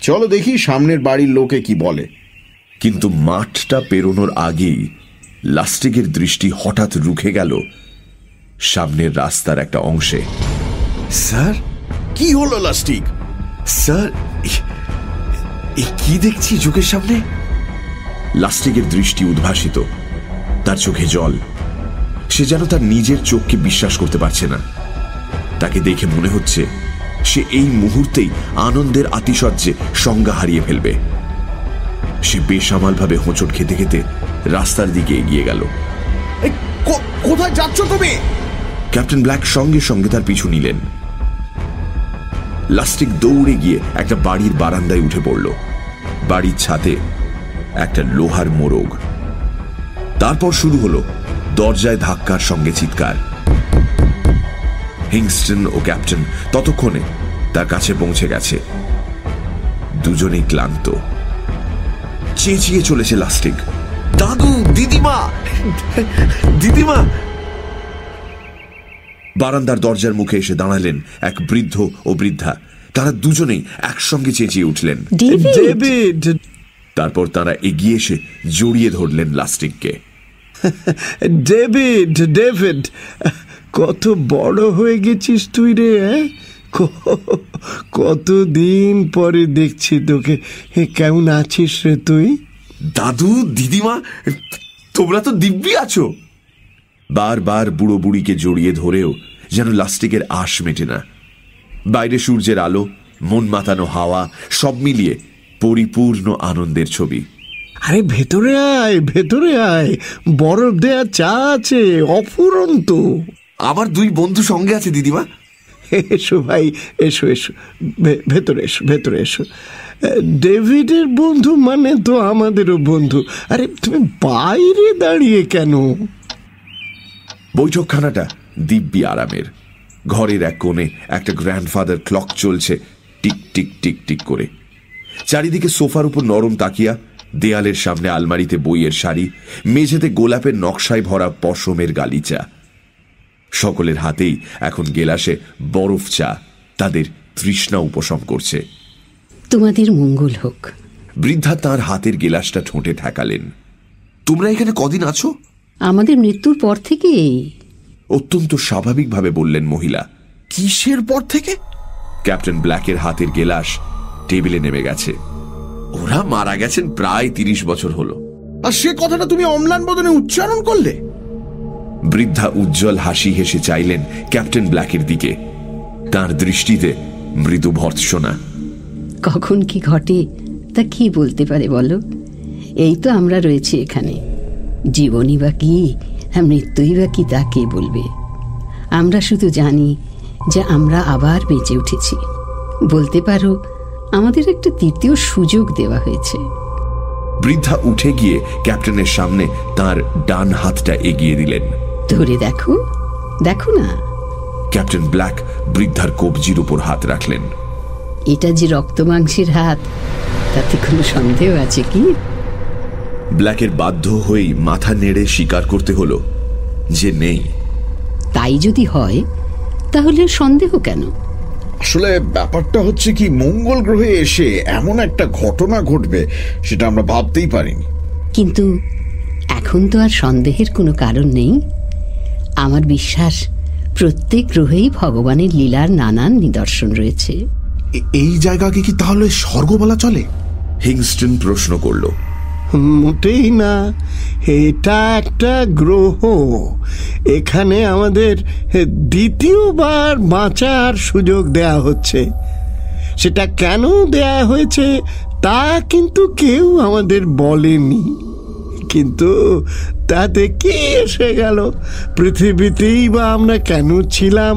চলো দেখি সামনের বাড়ির লোকে কি বলে। কিন্তু মাঠটা পেরোনোর আগেই লাস্টিকের দৃষ্টি হঠাৎ রুখে গেল সামনের রাস্তার একটা অংশে। স্যার? কি হলো লাস্টিক? স্যার কি দেখছি চোখের সামনে? লাস্টিকের দৃষ্টি উদ্ভাসিত। তার চোখে জল। সে যেন তার নিজের চোখকে বিশ্বাস করতে পারছে না। তাকে দেখে মনে হচ্ছে সে এই মুহূর্তেই আনন্দের আতিশয্যে সংজ্ঞা হারিয়ে ফেলবে। সে বেসামালভাবে হোঁচট খেতে খেতে রাস্তার দিকে এগিয়ে গেল। কোথায় যাচ্ছ তুমি? ক্যাপ্টেন ব্ল্যাক সঙ্গে সঙ্গে তার পিছু নিলেন। লাস্টিক দৌড়ে গিয়ে একটা বাড়ির বারান্দায় উঠে পড়ল। বাড়ির ছাদে একটা লোহার মোরগ। তারপর শুরু হলো দরজায় ধাক্কার সঙ্গে চিৎকার। হিংস্টন ও ক্যাপ্টেন ততক্ষণে তার কাছে পৌঁছে গেছে। দুজনেই ক্লান্ত। চেঁচিয়ে চলেছে লাস্টিক। দাদু দিদিমা দিদিমা। বারান্দার দরজার মুখে এসে দাঁড়ালেন এক বৃদ্ধ ও বৃদ্ধা। তারা দুজনেই একসঙ্গে চেঁচিয়ে উঠলেন। ডেভিড! তারপর তারা এগিয়ে এসে জড়িয়ে ধরলেন লাস্টিককে। ডেভিড ডেভিড কত বড় হয়ে গেছিস তুই রে হ্যাঁ? কতদিন পরে দেখছি তোকে। হে কেমন আছিস রে তুই? দাদু দিদিমা তোমরা তো দিব্যি আছো। বারবার বুড়ো বুড়িকে জড়িয়ে ধরেও যেন লাস্টিকের আশ মেটে না। বাইরে সূর্যের আলো মন মাতানো হাওয়া সব মিলিয়ে পরিপূর্ণ আনন্দের ছবি। আরে ভেতরে আয় ভেতরে আয়। বরফ দেয়া চা আছে অফুরন্ত। আমার দুই বন্ধু সঙ্গে আছে দিদিমা। এসো ভাই, এসো এসো। ভেতরে এসো ভেতরে এসো। ডেভিডের বন্ধু মানে তো আমাদেরও বন্ধু। আরে, তুমি বাইরে দাঁড়িয়ে কেন? বৈঠকখানাটা দিব্যি আরামের। ঘরের এক কোণে একটা গ্র্যান্ডফাদার ক্লক চলছে, টিক টিক টিক টিক করে। চারিদিকে সোফার উপর নরম তাকিয়া, দেয়ালের সামনে আলমারিতে বইয়ের শাড়ি, মেঝেতে গোলাপের নকশায় ভরা পশমের গালিচা। সকলের হাতেই এখন গেলাসে বরফ চা তাদের তৃষ্ণা উপশম করছে। তোমাদের মঙ্গল হোক। বৃদ্ধা তার হাতের গেলাসটা ঠোঁটে ঠেকালেন। তোমরা এখানে কদিন আছো? আমাদের মৃত্যুর পর থেকেই। অত্যন্ত স্বাভাবিকভাবে বললেন মহিলা। কিসের পর থেকে? ক্যাপ্টেন ব্ল্যাকের হাতের গেলাস টেবিলে নেমে গেছে। ওরা মারা গেছেন প্রায় তিরিশ বছর হলো। আর সে কথাটা তুমি অম্লান বদনে উচ্চারণ করলে? বৃদ্ধা উজ্জ্বল হাসি হেসে চাইলেন ক্যাপ্টেন ব্ল্যাকের দিকে। তার দৃষ্টিতে মৃদু ভর্ৎসনা। কখন কি ঘটে তা কি বলতে পারে বলো? এই তো আমরা রয়েছি এখানে। জীবনই বা কি আর মৃত্যুই বা কি তা কে বলবে? আমরা শুধু জানি যে আমরা আবার বেঁচে উঠেছি। বলতে পারো আমাদের একটা তৃতীয় সুযোগ দেওয়া হয়েছে। বৃদ্ধা উঠে গিয়ে ক্যাপ্টেনের সামনে তার ডান হাতটা এগিয়ে দিলেন। ধরে দেখো। দেখো না। ক্যাপ্টেন ব্ল্যাক বৃদ্ধার কবজির উপর হাত রাখলেন। এটা যে রক্ত মাংসের হাত তাতে কোনো সন্দেহ আছে কি? ব্ল্যাকের বাধ্য হয়েই মাথা নেড়ে স্বীকার করতে হলো যে নেই। তাই যদি হয় তাহলে সন্দেহ কেন? আসলে ব্যাপারটা হচ্ছে কি মঙ্গল গ্রহে এসে এমন একটা ঘটনা ঘটবে সেটা আমরা ভাবতেই পারিনি। কিন্তু এখন তো আর সন্দেহের কোনো কারণ নেই। আমার বিশ্বাস প্রত্যেক গ্রহেই ভগবানের লীলার নানান নিদর্শন রয়েছে। এই জায়গাকে কি তাহলে স্বর্গ বলা চলে? হিংস্টন প্রশ্ন করল। মোটেই না। এটা একটা গ্রহ। এখানে আমাদের দ্বিতীয়বার বাঁচার সুযোগ দেয়া হচ্ছে। সেটা কেন দেয়া হয়েছে তা কিন্তু কেউ আমাদের বলেনি। কিন্তু তাতে কি এসে গেল? পৃথিবীতেই বা আমরা কেন ছিলাম?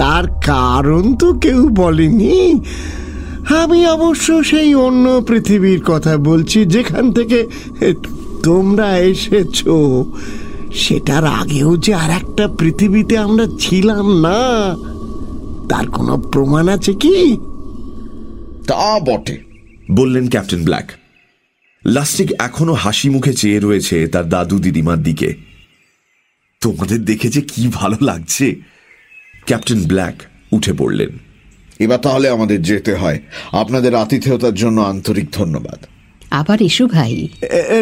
তার কারণ তো কেউ বলেনি। আমি অবশ্য সেই অন্য পৃথিবীর কথা বলছি, যেখান থেকে তোমরা এসেছ। সেটার আগেও যে আর একটা পৃথিবীতে আমরা ছিলাম না, তার কোনো প্রমাণ আছে কি? তা বটে, বললেন ক্যাপ্টেন ব্ল্যাক। লাস্টিক এখনও হাসি মুখে চেয়ে রয়েছে তার দাদু দিদিমার দিকে। তোমাদের দেখে যে কি ভালো লাগছে। ক্যাপ্টেন ব্ল্যাক উঠে পড়লেন। এবার তাহলে আমাদের যেতে হয়। আপনাদের আতিথেয়তার জন্য আন্তরিক ধন্যবাদ। আবার এসো ভাই।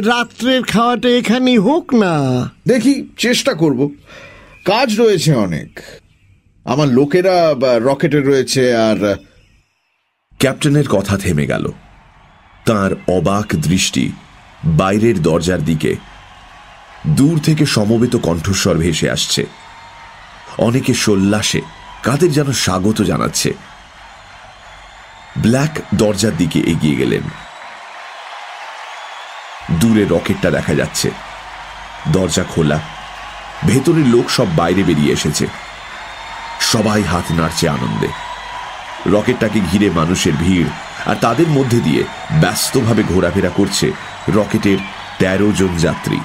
রাত্রের খাওয়াটা এখানেই হোক না। দেখি চেষ্টা করব। কাজ রয়েছে অনেক। আমার লোকেরা রকেটে রয়েছে আর ক্যাপ্টেনের কথা থেমে গেল। তার অবাক দৃষ্টি বাইরের দরজার দিকে। দূর থেকে সমবেত কণ্ঠস্বর ভেসে আসছে। অনেকে সোল্লাসে, কাদের যেন স্বাগত জানাচ্ছে। ব্ল্যাক দরজার দিকে এগিয়ে গেলেন। দূরে রকেটটা দেখা যাচ্ছে। দরজা খোলা। ভেতরের লোক সব বাইরে বেরিয়ে এসেছে। সবাই হাত নাড়ছে আনন্দে। রকেটটাকে ঘিরে মানুষের ভিড় আর তাদের মধ্যে দিয়ে ব্যস্তভাবে ঘোরাফেরা করছে রকেটের তেরো জন যাত্রী।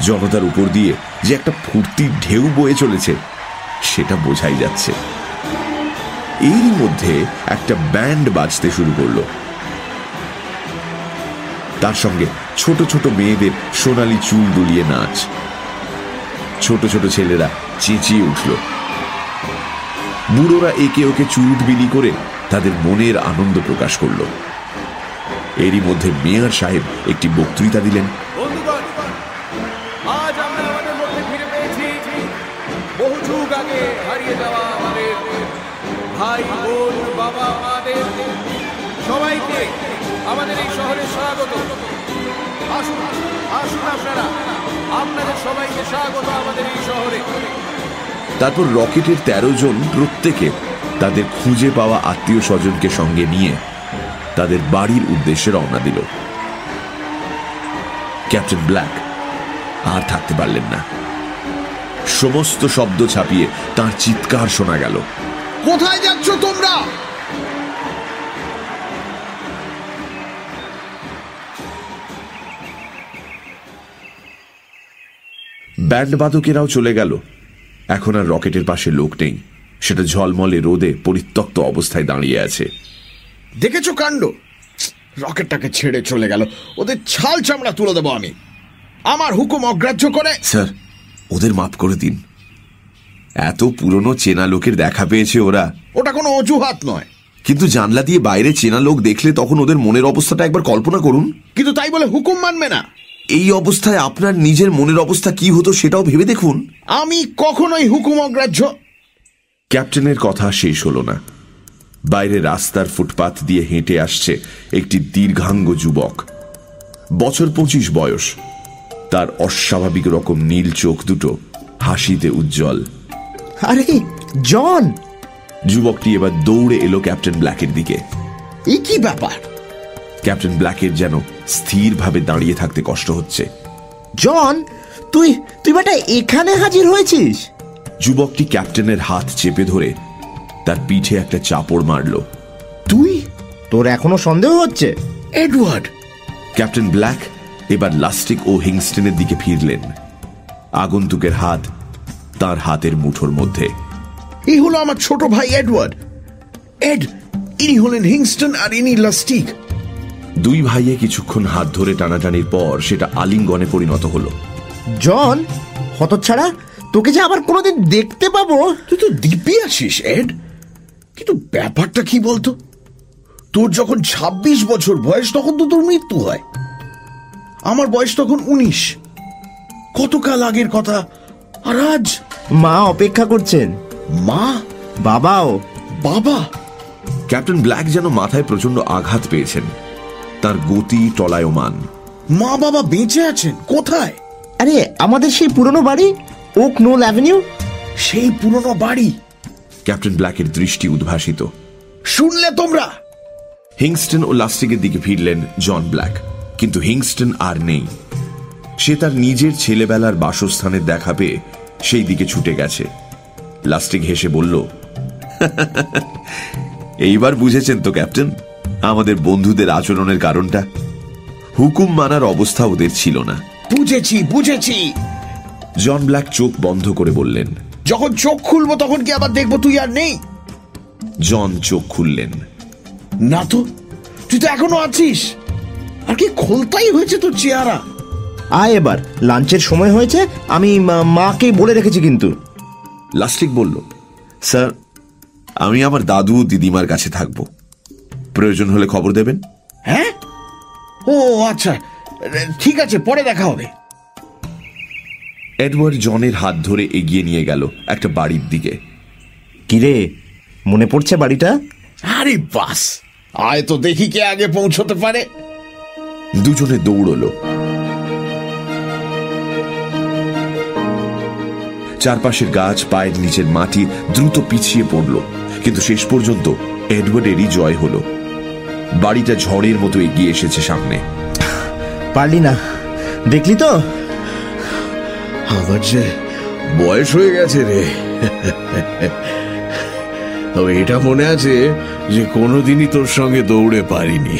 জনতার উপর দিয়ে যে একটা ফুর্তির ঢেউ বয়ে চলেছে, সেটা বোঝাই যাচ্ছে। এরই মধ্যে একটা ব্যান্ড বাজতে শুরু করল। তার সঙ্গে ছোট ছোট মেয়েদের সোনালি চুল দুলিয়ে নাচ। ছোট ছোট ছেলেরা চেঁচিয়ে উঠল। বুড়োরা একে ওকে চুরুট বিলি করে তাদের মনের আনন্দ প্রকাশ করল। এরই মধ্যে মেয়র সাহেব একটি বক্তৃতা দিলেন। ভাই বোন বাবা মাদের সবাইকে আমাদের এই শহরে স্বাগত। আসুন আসুন আপনারা আপনাদের সবাইকে স্বাগত আমাদের এই শহরে। তারপর রকেটের তেরো জন প্রত্যেকে তাদের খুঁজে পাওয়া আত্মীয় স্বজনকে সঙ্গে নিয়ে তাদের বাড়ির উদ্দেশ্যে রওনা দিল। ক্যাপ্টেন ব্ল্যাক আর থাকতে পারলেন না। সমস্ত শব্দ ছাপিয়ে তার চিৎকার শোনা গেল। কোথায় যাচ্ছ তোমরা? ব্যান্ড বাদকেরাও চলে গেল। এখন আর রকেটের পাশে লোক নেই। সেটা ঝলমলে রোদে পরিত্যক্ত অবস্থায় দাঁড়িয়ে আছে। দেখেছ কাণ্ড? রকেটটাকে ছেড়ে চলে গেল। ওদের ছাল চামড়া তুলে দেবো আমি। আমার হুকুম অগ্রাহ্য করে স্যার ওদের মাফ করে দিন। এত পুরনো চেনা লোকের দেখা পেয়েছে ওরা। ওটা কোনো অজুহাত নয়। কিন্তু জানলা দিয়ে বাইরে চেনা লোক দেখলে তখন ওদের মনের অবস্থাটা একবার কল্পনা করুন। কিন্তু তাই বলে হুকুম মানবে না। এই অবস্থায় আপনার নিজের মনের অবস্থা কি হতো সেটাও ভেবে দেখুন। আমি কখনোই হুকুম অগ্রাহ্য ক্যাপ্টেনের কথা শেষ হল না। বাইরে রাস্তার ফুটপাত দিয়ে হেঁটে আসছে একটি দীর্ঘাঙ্গ যুবক। বছর পঁচিশ বয়স। তার অস্বাভাবিক রকম নীল চোখ দুটো হাসিতে উজ্জ্বল। আরে জন! যুবকটি এবার দৌড়ে এলো ক্যাপ্টেন ব্ল্যাকের দিকে। এ কি ব্যাপার? ক্যাপ্টেন ব্ল্যাকের যেন স্থিরভাবে দাঁড়িয়ে থাকতে কষ্ট হচ্ছে। জন তুই তুই বেটা এখানে হাজির হয়েছিস? যুবকটি ক্যাপ্টেনের হাত চেপে ধরে তার পিঠে একটা চাপড় মারল। তুই? তোর এখনও সন্দেহ হচ্ছে? এডওয়ার্ড! ক্যাপ্টেন ব্ল্যাক এবার লাস্টিক ও হিংস্টনের দিকে ফিরলেন। আগন্তুকের হাত তার হাতের মুঠোর মধ্যে। এই হলো আমার ছোট ভাই এডওয়ার্ড। এড ইনি হলেন হিংস্টন আর ইনি লাস্টিক। দুই ভাইয়ে কিছুক্ষণ হাত ধরে টানাটানির পর সেটা আলিঙ্গনে পরিণত হলো। জন হতচ্ছাড়া তোকে যে আবার কোনোদিন দেখতে পাবো তুই তো দিব্যি আছিস এড। কিন্তু ব্যাপারটা কি বলতো? তোর যখন ২৬ বছর বয়স তখন তো তোর মৃত্যু হয়। আমার বয়স তখন উনিশ। কতকাল আগের কথা? আর আজ? মা অপেক্ষা করছেন। মা? বাবাও। বাবা? ক্যাপ্টেন ব্ল্যাক যেন মাথায় প্রচণ্ড আঘাত পেয়েছেন। তার গতি টলায়মান মা বাবা বেঁচে আছেন কোথায়? আরে আমাদের সেই পুরনো বাড়ি? ওক নোল অ্যাভিনিউ সেই পুরনো বাড়ি। ক্যাপ্টেন ব্ল্যাকের দৃষ্টি উদ্ভাসিত। শুনলে তোমরা! হিংস্টন ও লাস্টিকের দিকে ফিরলেন জন ব্ল্যাক। কিন্তু হিংস্টন আর নেই। সে তার নিজের ছেলেবেলার বাসস্থানের দেখা পেয়ে সেই দিকে ছুটে গেছে। লাস্টিক হেসে বলল এইবার বুঝেছেন তো ক্যাপ্টেন আমাদের বন্ধুদের আচরণের কারণটা। হুকুম মানার অবস্থা ওদের ছিল না। বুঝেছি বুঝেছি! জন ব্ল্যাক চোখ বন্ধ করে বললেন যখন চোখ খুলবো তখন কি আবার দেখব তুই আর নেই? জন চোখ খুললেন। না তো তুই তো এখনও আছিস। আর কি খোলতাই হয়েছে তোর চেহারা। আয় এবার লাঞ্চের সময় হয়েছে আমি মা- মাকে বলে রেখেছি কিন্তু। লাস্টিক বলল স্যার আমি আমার দাদু দিদিমার কাছে থাকব। প্রয়োজন হলে খবর দেবেন? হ্যাঁ? ও আচ্ছা ঠিক আছে পরে দেখা হবে। এডওয়ার্ড জনের হাত ধরে এগিয়ে নিয়ে গেল একটা বাড়ির দিকে। কিরে মনে পড়ছে বাড়িটা? আরে বাস আয় তো দেখি কে আগে পৌঁছতে পারে। দুজনে দৌড়লো। চারপাশের গাছ পায়ের নিচের মাটি দ্রুত পিছিয়ে পড়ল কিন্তু শেষ পর্যন্ত এডওয়ার্ডেরই জয় হলো। বাড়িটা ঝড়ের মতো এগিয়ে এসেছে সামনে। পারলি না। দেখলি তো? আমার যে বয়স হয়ে গেছে রে। তবে এটা মনে আছে যে কোনোদিনই তোর সঙ্গে দৌড়ে পারিনি।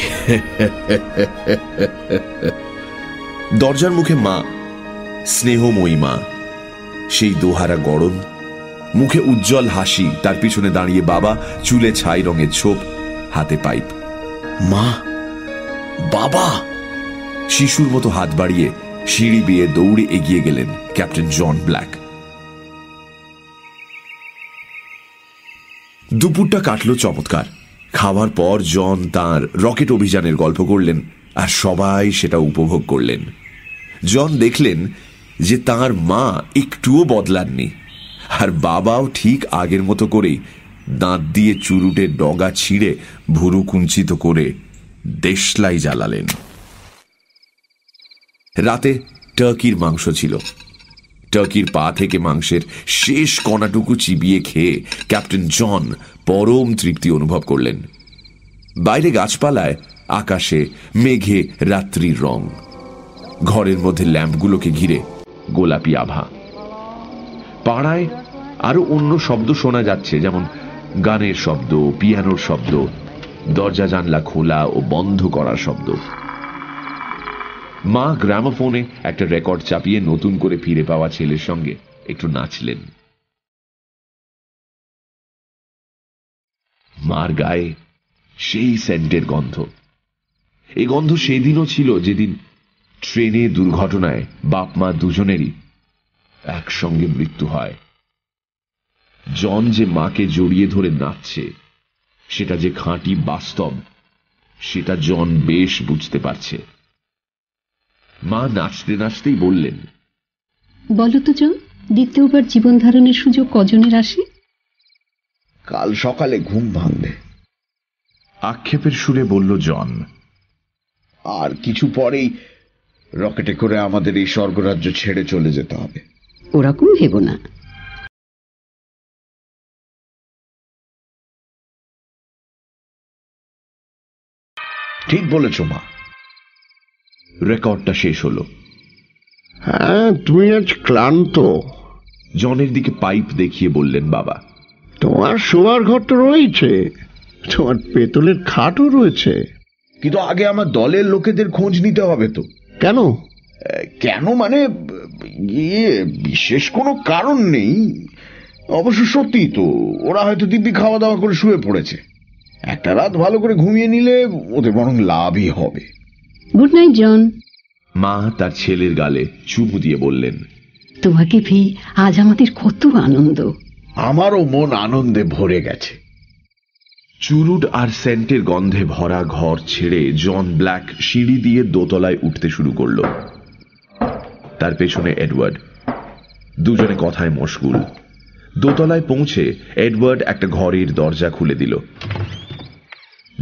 দরজার মুখে মা স্নেহময়ী মা সেই দোহারা গরম মুখে উজ্জ্বল হাসি তার পিছনে দাঁড়িয়ে বাবা চুলে ছাই রঙের ছোপ হাতে পাইপ। মা বাবা! শিশুর মতো হাত বাড়িয়ে সিঁড়ি বেয়ে দৌড়ে এগিয়ে গেলেন ক্যাপ্টেন জন ব্ল্যাক। দুপুরটা কাটলো চমৎকার। খাওয়ার পর জন তার রকেট অভিযানের গল্প করলেন আর সবাই সেটা উপভোগ করলেন। জন দেখলেন যে তার মা একটুও বদলাননি আর বাবাও ঠিক আগের মতো করেই দাঁত দিয়ে চুরুটের ডগা ছিঁড়ে ভুরু কুঞ্চিত করে দেশলাই জ্বালালেন। রাতে টার্কির মাংস ছিল। টার্কির পা থেকে মাংসের শেষ কণাটুকু চিবিয়ে খেয়ে ক্যাপ্টেন জন পরম তৃপ্তি অনুভব করলেন। বাইরে গাছপালায় আকাশে মেঘে রাত্রির রং। ঘরের মধ্যে ল্যাম্পগুলোকে ঘিরে গোলাপি আভা। পাড়ায় আরও অন্য শব্দ শোনা যাচ্ছে, যেমন গানের শব্দ, পিয়ানোর শব্দ, দরজা জানলা খোলা ও বন্ধ করার শব্দ। মা গ্রামোফোনে একটা রেকর্ড চাপিয়ে নতুন করে ফিরে পাওয়া ছেলের সঙ্গে একটু নাচলেন। মার গায়ে সেই সেন্টের গন্ধ। এই গন্ধ সেদিনও ছিল যেদিন ট্রেনে দুর্ঘটনায় বাপ মা দুজনেরই একসঙ্গে মৃত্যু হয়। জন যে মাকে জড়িয়ে ধরে নাচছে, সেটা যে খাঁটি বাস্তব, সেটা জন বেশ বুঝতে পারছে। মা নাচতে নাচতেই বললেন বলো তো জন দ্বিতীয়বার জীবন ধারণের সুযোগ কজনের আসে? কাল সকালে ঘুম ভাঙবে। আক্ষেপের সুরে বলল জন আর কিছু পরেই রকেটে করে আমাদের এই স্বর্গরাজ্য ছেড়ে চলে যেতে হবে। ওরকম ভেবো না। ঠিক বলেছ মা। রেকর্ডটা শেষ হলো। হ্যাঁ তুমি আজ ক্লান্ত। জনের দিকে পাইপ দেখিয়ে বললেন বাবা। তোমার শোয়ার ঘর তো রয়েছে। তোমার পেতলের খাটও রয়েছে। কিন্তু আগে আমার দলের লোকেদের খোঁজ নিতে হবে তো। কেন? কেন মানে ইয়ে বিশেষ কোনো কারণ নেই। অবশ্য সত্যি তো ওরা হয়তো দিব্যি খাওয়া দাওয়া করে শুয়ে পড়েছে। একটা রাত ভালো করে ঘুমিয়ে নিলে ওদের বরং লাভই হবে। গুড নাইট জন মা তার ছেলের গালে চুমু দিয়ে বললেন তোমাকে পেয়ে আজ আমাদের কত আনন্দ। আমারও মন আনন্দে ভরে গেছে। চুরুট আর সেন্টের গন্ধে ভরা ঘর ছেড়ে জন ব্ল্যাক সিঁড়ি দিয়ে দোতলায় উঠতে শুরু করল। তার পেছনে এডওয়ার্ড। দুজনে কথায় মশগুল। দোতলায় পৌঁছে এডওয়ার্ড একটা ঘরের দরজা খুলে দিল।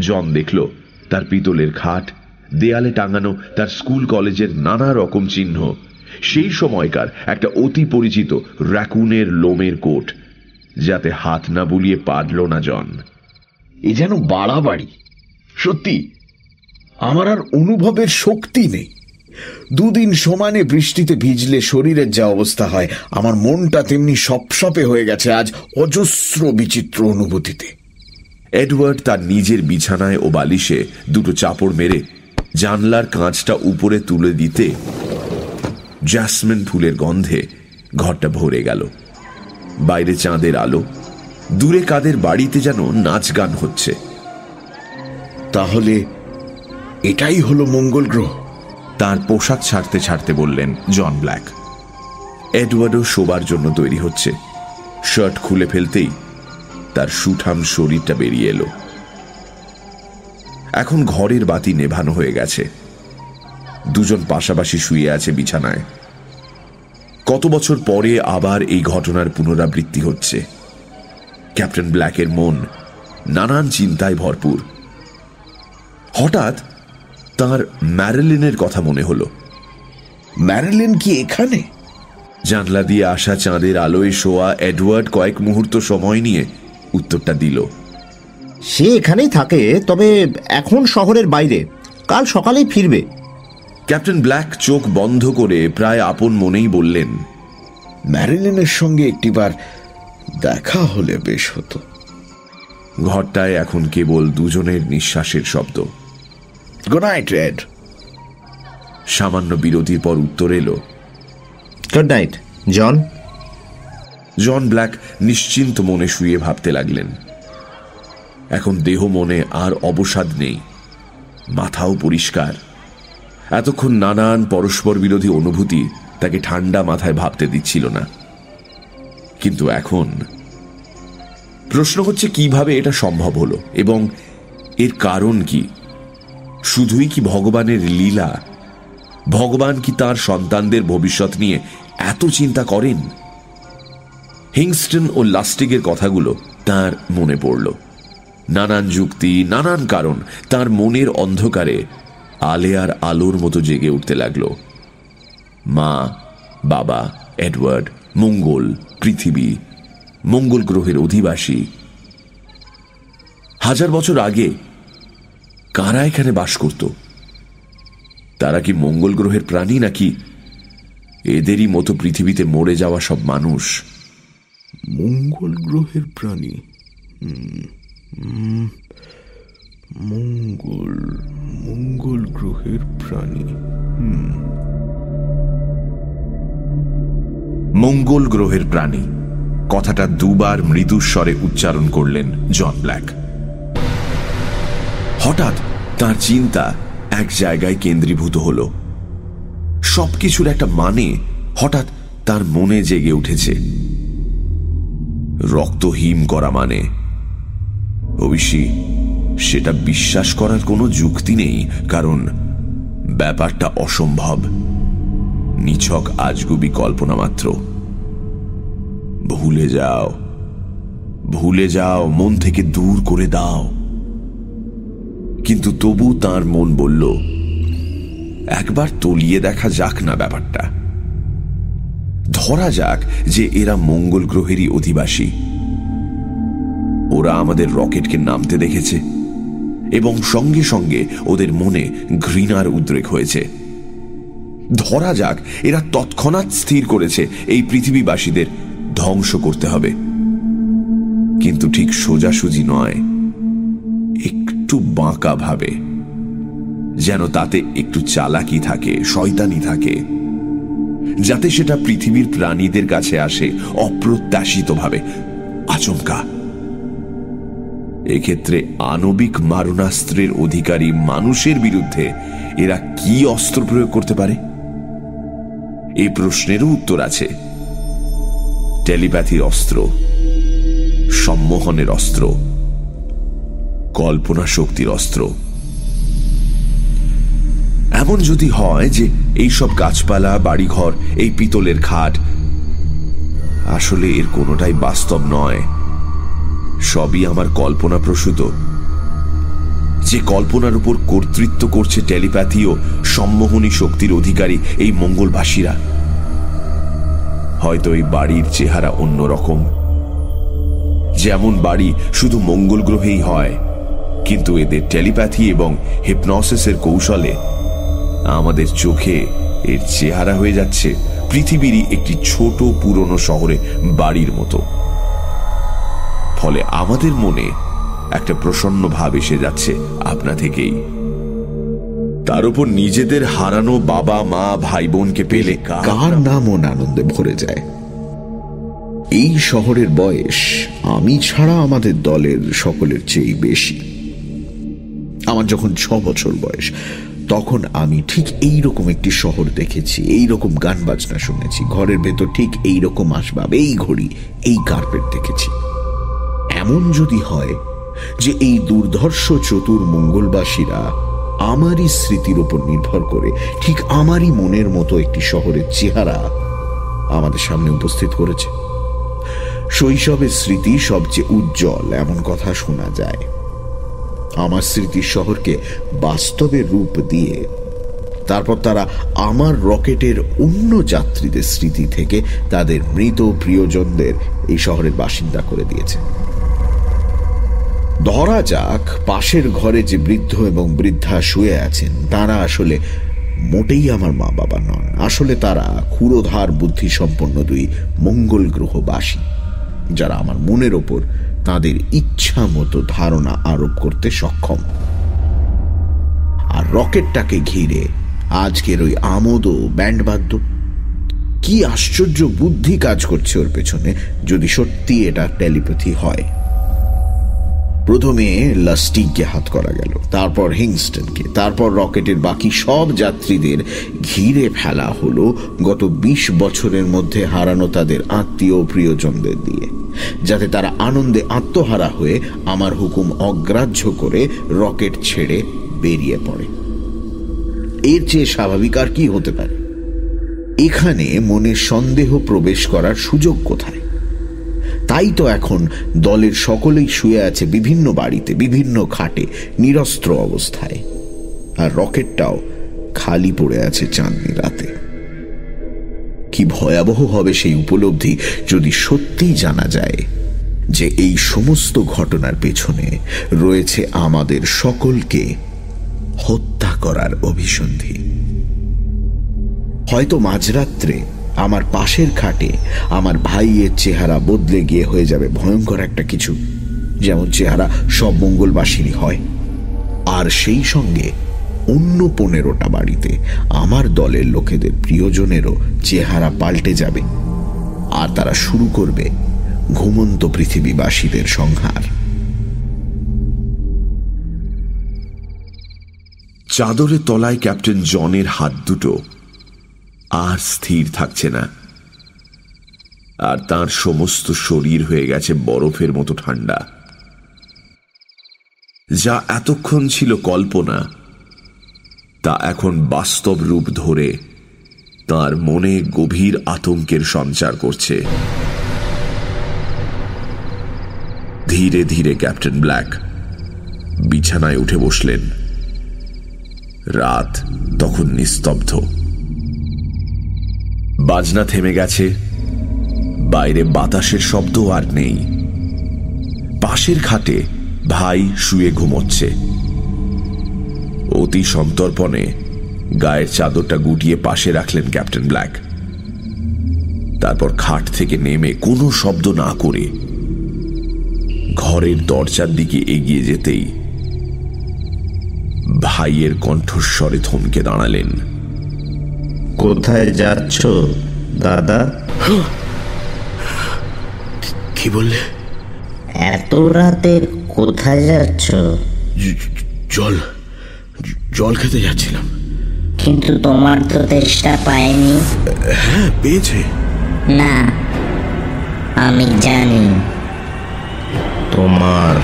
জন দেখল তার পিতলের খাট দেয়ালে টাঙানো তার স্কুল কলেজের নানা রকম চিহ্ন। সেই সময়কার একটা অতি পরিচিত র্যাকুনের লোমের কোট যাতে হাত না বুলিয়ে পারল না জন। এ যেন বাড়াবাড়ি। সত্যি আমার আর অনুভবের শক্তি নেই। দুদিন সমানে বৃষ্টিতে ভিজলে শরীরের যা অবস্থা হয় আমার মনটা তেমনি সপসপে হয়ে গেছে আজ অজস্র বিচিত্র অনুভূতিতে। এডওয়ার্ড তার নিজের বিছানায় ও বালিশে দুটো চাপড় মেরে জানলার কাঁচটা উপরে তুলে দিতে জ্যাসমিন ফুলের গন্ধে ঘরটা ভরে গেল। বাইরে চাঁদের আলো, দূরে কাদের বাড়িতে যেন নাচ গান হচ্ছে। তাহলে এটাই হলো মঙ্গল গ্রহ। তার পোশাক ছাড়তে ছাড়তে বললেন জন ব্ল্যাক। এডওয়ার্ডও শোবার জন্য তৈরি হচ্ছে। শার্ট খুলে ফেলতেই তার সুঠাম শরীরটা বেরিয়ে এলো। এখন ঘরের বাতি নেভানো হয়ে গেছে। দুজন পাশাপাশি শুয়ে আছে বিছানায়। কত বছর পরে আবার এই ঘটনার পুনরাবৃত্তি হচ্ছে। ক্যাপ্টেন ব্ল্যাকের মন নানান চিন্তায় ভরপুর। হঠাৎ তার ম্যারেলিনের কথা মনে হলো। ম্যারেলিন কি এখানে? জানলা দিয়ে আসা চাঁদের আলোয় শোয়া এডওয়ার্ড কয়েক মুহূর্ত সময় নিয়ে উত্তরটা দিল। সে এখানেই থাকে তবে এখন শহরের বাইরে। কাল সকালেই ফিরবে। ক্যাপ্টেন ব্ল্যাক চোখ বন্ধ করে প্রায় আপন মনেই বললেন ম্যারিলিনের সঙ্গে একটিবার দেখা হলে বেশ হতো। ঘরটায় এখন কেবল দুজনের নিঃশ্বাসের শব্দ। Good night Red. সামান্য বিরতির পর উত্তর এলো good night John. John Black নিশ্চিন্ত মনে শুয়ে ভাবতে লাগলেন। এখন দেহ মনে আর অবসাদ নেই, মাথাও পরিষ্কার। এতক্ষণ নানান পরস্পর বিরোধী অনুভূতি তাকে ঠান্ডা মাথায় ভাবতে দিচ্ছিল না। কিন্তু এখন প্রশ্ন হচ্ছে কীভাবে এটা সম্ভব হলো এবং এর কারণ কি? শুধুই কি ভগবানের লীলা? ভগবান কি তার সন্তানদের ভবিষ্যৎ নিয়ে এত চিন্তা করেন? হিংস্টন ও লাস্টিকের কথাগুলো তার মনে পড়ল। নানান যুক্তি, নানান কারণ তার মনের অন্ধকারে আলেয়ার আলোর মতো জেগে উঠতে লাগল। মা, বাবা, এডওয়ার্ড, মঙ্গল, পৃথিবী, মঙ্গল গ্রহের অধিবাসী। হাজার বছর আগে কারা এখানে বাস করত? তারা কি মঙ্গল গ্রহের প্রাণী নাকি এদেরই মতো পৃথিবীতে মরে যাওয়া সব মানুষ? মঙ্গল গ্রহের প্রাণী? মঙ্গল মঙ্গল গ্রহের প্রাণী। মঙ্গল গ্রহের প্রাণী। কথাটা দুবার মৃদুস্বরে উচ্চারণ করলেন জন ব্ল্যাক। হঠাৎ তার চিন্তা এক জায়গায় কেন্দ্রীভূত হল। সবকিছুর একটা মানে হঠাৎ তার মনে জেগে উঠেছে। রক্ত হিম করা মানে অবশ্যই সেটা বিশ্বাস করার কোনো যুক্তি নেই, কারণ ব্যাপারটা অসম্ভব। নিছক আজগুবি কল্পনা মাত্র। ভুলে যাও ভুলে যাও, মন থেকে দূর করে দাও। কিন্তু তবু তার মন বলল, একবার তলিয়ে দেখা যাক না ব্যাপারটা। ধরা যাক যে এরা মঙ্গল গ্রহেরই অধিবাসী। ওরা আমাদের রকেটকে নামতে দেখেছে এবং সঙ্গে সঙ্গে ওদের মনে ঘৃণার উদ্রেক হয়েছে। ধরা যাক, এরা তৎক্ষণাৎ স্থির করেছে, এই পৃথিবীবাসীদের ধ্বংস করতে হবে। কিন্তু ঠিক সোজাসুজি নয়, একটু বাঁকা ভাবে, যেন তাতে একটু চালাকি থাকে, শয়তানি থাকে, যাতে সেটা পৃথিবীর প্রাণীদের কাছে আসে অপ্রত্যাশিতভাবে। আচমকা এক্ষেত্রে আণবিক মারণাস্ত্রের অধিকারী মানুষের বিরুদ্ধে এরা কি অস্ত্র প্রয়োগ করতে পারে? এই প্রশ্নেরও উত্তর আছে। টেলিপ্যাথির অস্ত্র, সম্মোহনের অস্ত্র কল্পনা শক্তির অস্ত্র। এমন যদি হয় যে এই সব গাছপালা, বাড়িঘর, এই পিতলের খাট আসলে এর কোনোটাই বাস্তব নয়। সবই আমার কল্পনা প্রসূত। যে কল্পনার উপর কর্তৃত্ব করছে টেলিপ্যাথি ও সম্মোহনী শক্তির অধিকারী এই মঙ্গলবাসীরা। হয়তো এই বাড়ির চেহারা অন্যরকম। যেমন বাড়ি শুধু মঙ্গল গ্রহেই হয়, কিন্তু এদের টেলিপ্যাথি এবং হিপনসিসের কৌশলে আমাদের চোখে এর চেহারা হয়ে যাচ্ছে পৃথিবীরই একটি ছোট পুরনো শহরে বাড়ির মতো। ফলে আমাদের মনে একটা প্রসন্ন ভাব এসে যাচ্ছে আপনা থেকেই। তার উপর নিজেদের হারানো বাবা, মা ভাই বোনকে পেলে কার নাম আনন্দে ভরে যায়? এই শহরের বয়স আমি ছাড়া আমাদের দলের সকলের চেয়ে বেশি। আমার যখন ছ বছর বয়স, তখন আমি ঠিক এই রকম একটি শহর দেখেছি এই রকম গান বাজনা শুনেছি, ঘরের ভেতর ঠিক এই রকম আসবাব, এই ঘড়ি, এই কার্পেট দেখেছি। এমন যদি হয় যে এই দুর্ধর্ষ চতুর মঙ্গলবাসীরা আমারই স্মৃতির উপর নির্ভর করে, ঠিক আমারই মনের মতো একটি শহরের চেহারা আমাদের সামনে উপস্থিত করেছে। শৈশবের স্মৃতি সবচেয়ে উজ্জ্বল, এমন কথা শোনা যায়। আমার স্মৃতির শহরকে বাস্তবে রূপ দিয়ে, তারপর তারা আমার রকেটের অন্য যাত্রীদের স্মৃতি থেকে তাদের মৃত প্রিয়জনদের এই শহরের বাসিন্দা করে দিয়েছে। ধরা যাক, পাশের ঘরে যে বৃদ্ধ এবং বৃদ্ধা শুয়ে আছেন, তারা আসলে মোটেই আমার মা বাবা নন। আসলে তারা ক্ষুরোধার বুদ্ধি সম্পন্ন দুই মঙ্গল গ্রহবাসী, যারা আমার মনের ওপর তাদের ইচ্ছা মতো ধারণা আরোপ করতে সক্ষম। আর রকেটটাকে ঘিরে আজকের ওই আমোদ ও ব্যান্ডবাদ্য, কি আশ্চর্য বুদ্ধি কাজ করছে ওর পেছনে, যদি সত্যি এটা টেলিপ্যাথি হয়। প্রথমে লাস্টিককে হাত করা গেল, তারপর হিংস্টনকে, তারপর রকেটের বাকি সব যাত্রীদের ঘিরে ফেলা হলো গত ২০ বছরের মধ্যে হারানো তাদের আত্মীয় প্রিয়জনদের দিয়ে, যাতে তারা আনন্দে আত্মহারা হয়ে আমার হুকুম অগ্রাহ্য করে রকেট ছেড়ে বেরিয়ে পড়ে। এর চেয়ে স্বাভাবিক আর কি হতে পারে? এখানে মনে সন্দেহ প্রবেশ করার সুযোগ কোথায়? তাই তো এখন দলের সকলেই শুয়ে আছে বিভিন্ন বাড়িতে, বিভিন্ন খাটে, নিরস্ত্র অবস্থায়। আর রকেটটাও খালি পড়ে আছে চাঁদনি রাতে। কি ভয়াবহ হবে সেই উপলব্ধি যদি সত্যিই জানা যায় যে এই সমস্ত ঘটনার পেছনে রয়েছে আমাদের সকলকে হত্যা করার অভিসন্ধি। হয়তো মাঝরাত্রে আমার পাশের খাটে আমার ভাইয়ের চেহারা বদলে গিয়ে হয়ে যাবে ভয়ঙ্কর একটা কিছু। যেমন চেহারা সব মঙ্গলবাসীরই হয়। আর সেই সঙ্গে অন্য পনেরোটা বাড়িতে আমার দলের লোকেদের প্রিয়জনেরও চেহারা পাল্টে যাবে। আর তারা শুরু করবে ঘুমন্ত পৃথিবীবাসীদের সংহার। চাদরের তলায় ক্যাপ্টেন জনের হাত দুটো আর স্থির থাকছে না। আর তার সমস্ত শরীর হয়ে গেছে বরফের মতো ঠান্ডা। যা এতক্ষণ ছিল কল্পনা, তা এখন বাস্তব রূপ ধরে তার মনে গভীর আতঙ্কের সঞ্চার করছে। ধীরে ধীরে ক্যাপ্টেন ব্ল্যাক বিছানায় উঠে বসলেন। রাত তখন নিস্তব্ধ। বাজনা থেমে গেছে। বাইরে বাতাসের শব্দ আর নেই। পাশের খাটে ভাই শুয়ে ঘুমোচ্ছে। অতি সন্তর্পণে গায়ের চাদরটা গুটিয়ে পাশে রাখলেন ক্যাপ্টেন ব্ল্যাক। তারপর খাট থেকে নেমে কোনো শব্দ না করে ঘরের দরজার দিকে এগিয়ে যেতেই ভাইয়ের কণ্ঠস্বরে থমকে দাঁড়ালেন। কোথায় যাচ্ছ দাদা? কি বললে? এত রাতে কোথায় যাচ্ছ? জল জল খেতে যাচ্ছিলাম। কিন্তু তোমার তো তেষ্টা পায়নি। হ্যাঁ পেয়েছে। না আমি জানি। তোমার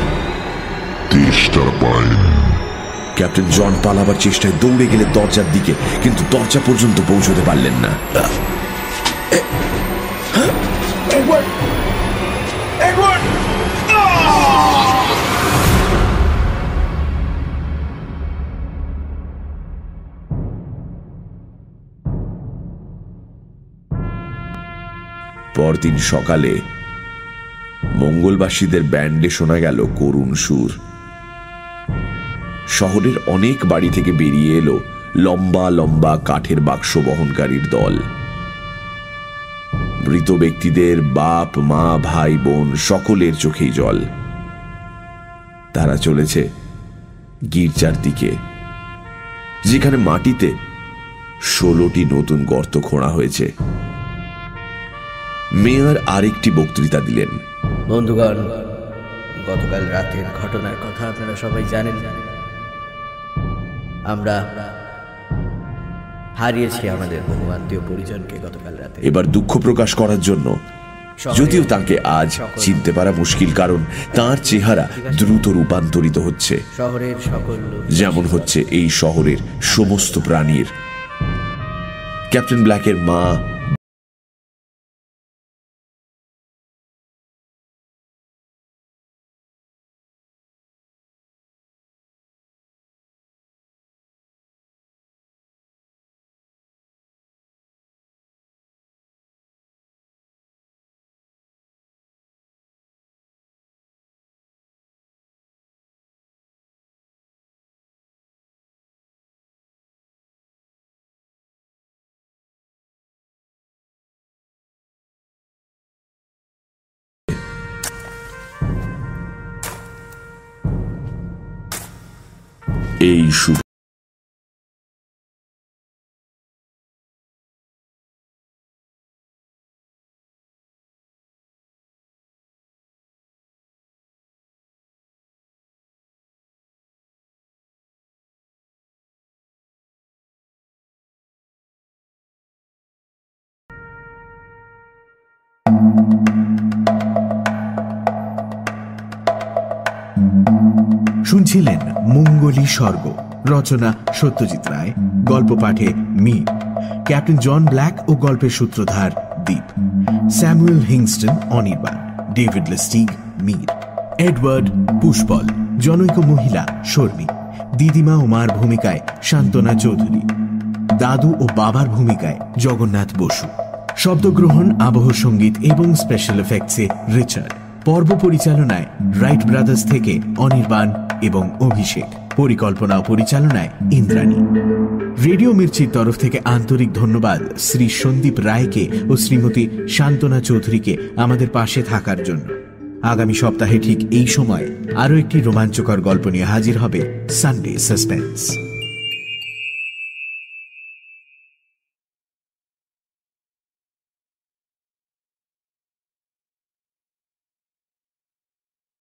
তেষ্টা পায়নি। ক্যাপ্টেন জন পালাবার চেষ্টায় দৌড়ে গেলে দরজার দিকে কিন্তু দরজা পর্যন্ত পৌঁছতে পারলেন না। পরদিন সকালে মঙ্গলবাসীদের ব্যান্ডে শোনা গেল করুণ সুর। শহরের অনেক বাড়ি থেকে বেরিয়ে এলো লম্বা লম্বা কাঠের বাক্স বহনকারীর দল। মৃত ব্যক্তিদের বাপ, মা, ভাই, বোন সকলের চোখেই জল। তারা চলেছে গির্জার দিকে। যেখানে মাটিতে ষোলোটি নতুন গর্ত খোঁড়া হয়েছে। মেয়র আরেকটি বক্তৃতা দিলেন। বন্ধুগণ, গতকাল রাতের ঘটনার কথা আপনারা সবাই জানেন। আমরা হারিয়েছি আমাদের বহু আত্মীয় পরিজনকে গতকাল রাতে। এবার দুঃখ প্রকাশ করার জন্য যদিও তাকে আজ চিনতে পারা মুশকিল কারণ তার চেহারা দ্রুত রূপান্তরিত হচ্ছে। শহরের সকল যেমন হচ্ছে এই শহরের সমস্ত প্রাণীর। ক্যাপ্টেন ব্ল্যাকের মা এই শুনছিলেন মঙ্গলী স্বর্গ, রচনা সত্যজিৎ রায়, গল্প পাঠে মি, ক্যাপ্টেন জন ব্ল্যাক ও গল্পের সূত্রধার Deep Samuel Hinkston, Anirban, David Lustig Mir, Edward Pushpal, জনৈক মহিলা শর্মী, দিদিমা ও মার ভূমিকায় শান্তনা চৌধুরী, দাদু ও বাবার ভূমিকায় জগন্নাথ বসু, শব্দগ্রহণ, আবহ সংগীত এবং স্পেশাল এফেক্টসে রিচার্ড। পর্ব পরিচালনায় রাইট ব্রাদার্স থেকে অনির্বাণ এবং অভিষেক। পরিকল্পনা ও পরিচালনায় ইন্দ্রাণী। রেডিও মির্চির তরফ থেকে আন্তরিক ধন্যবাদ শ্রী সন্দীপ রায়কে ও শ্রীমতী শান্তনা চৌধুরীকে আমাদের পাশে থাকার জন্য। আগামী সপ্তাহে ঠিক এই সময় আরও একটি রোমাঞ্চকর গল্প নিয়ে হাজির হবে সানডে সাসপেন্স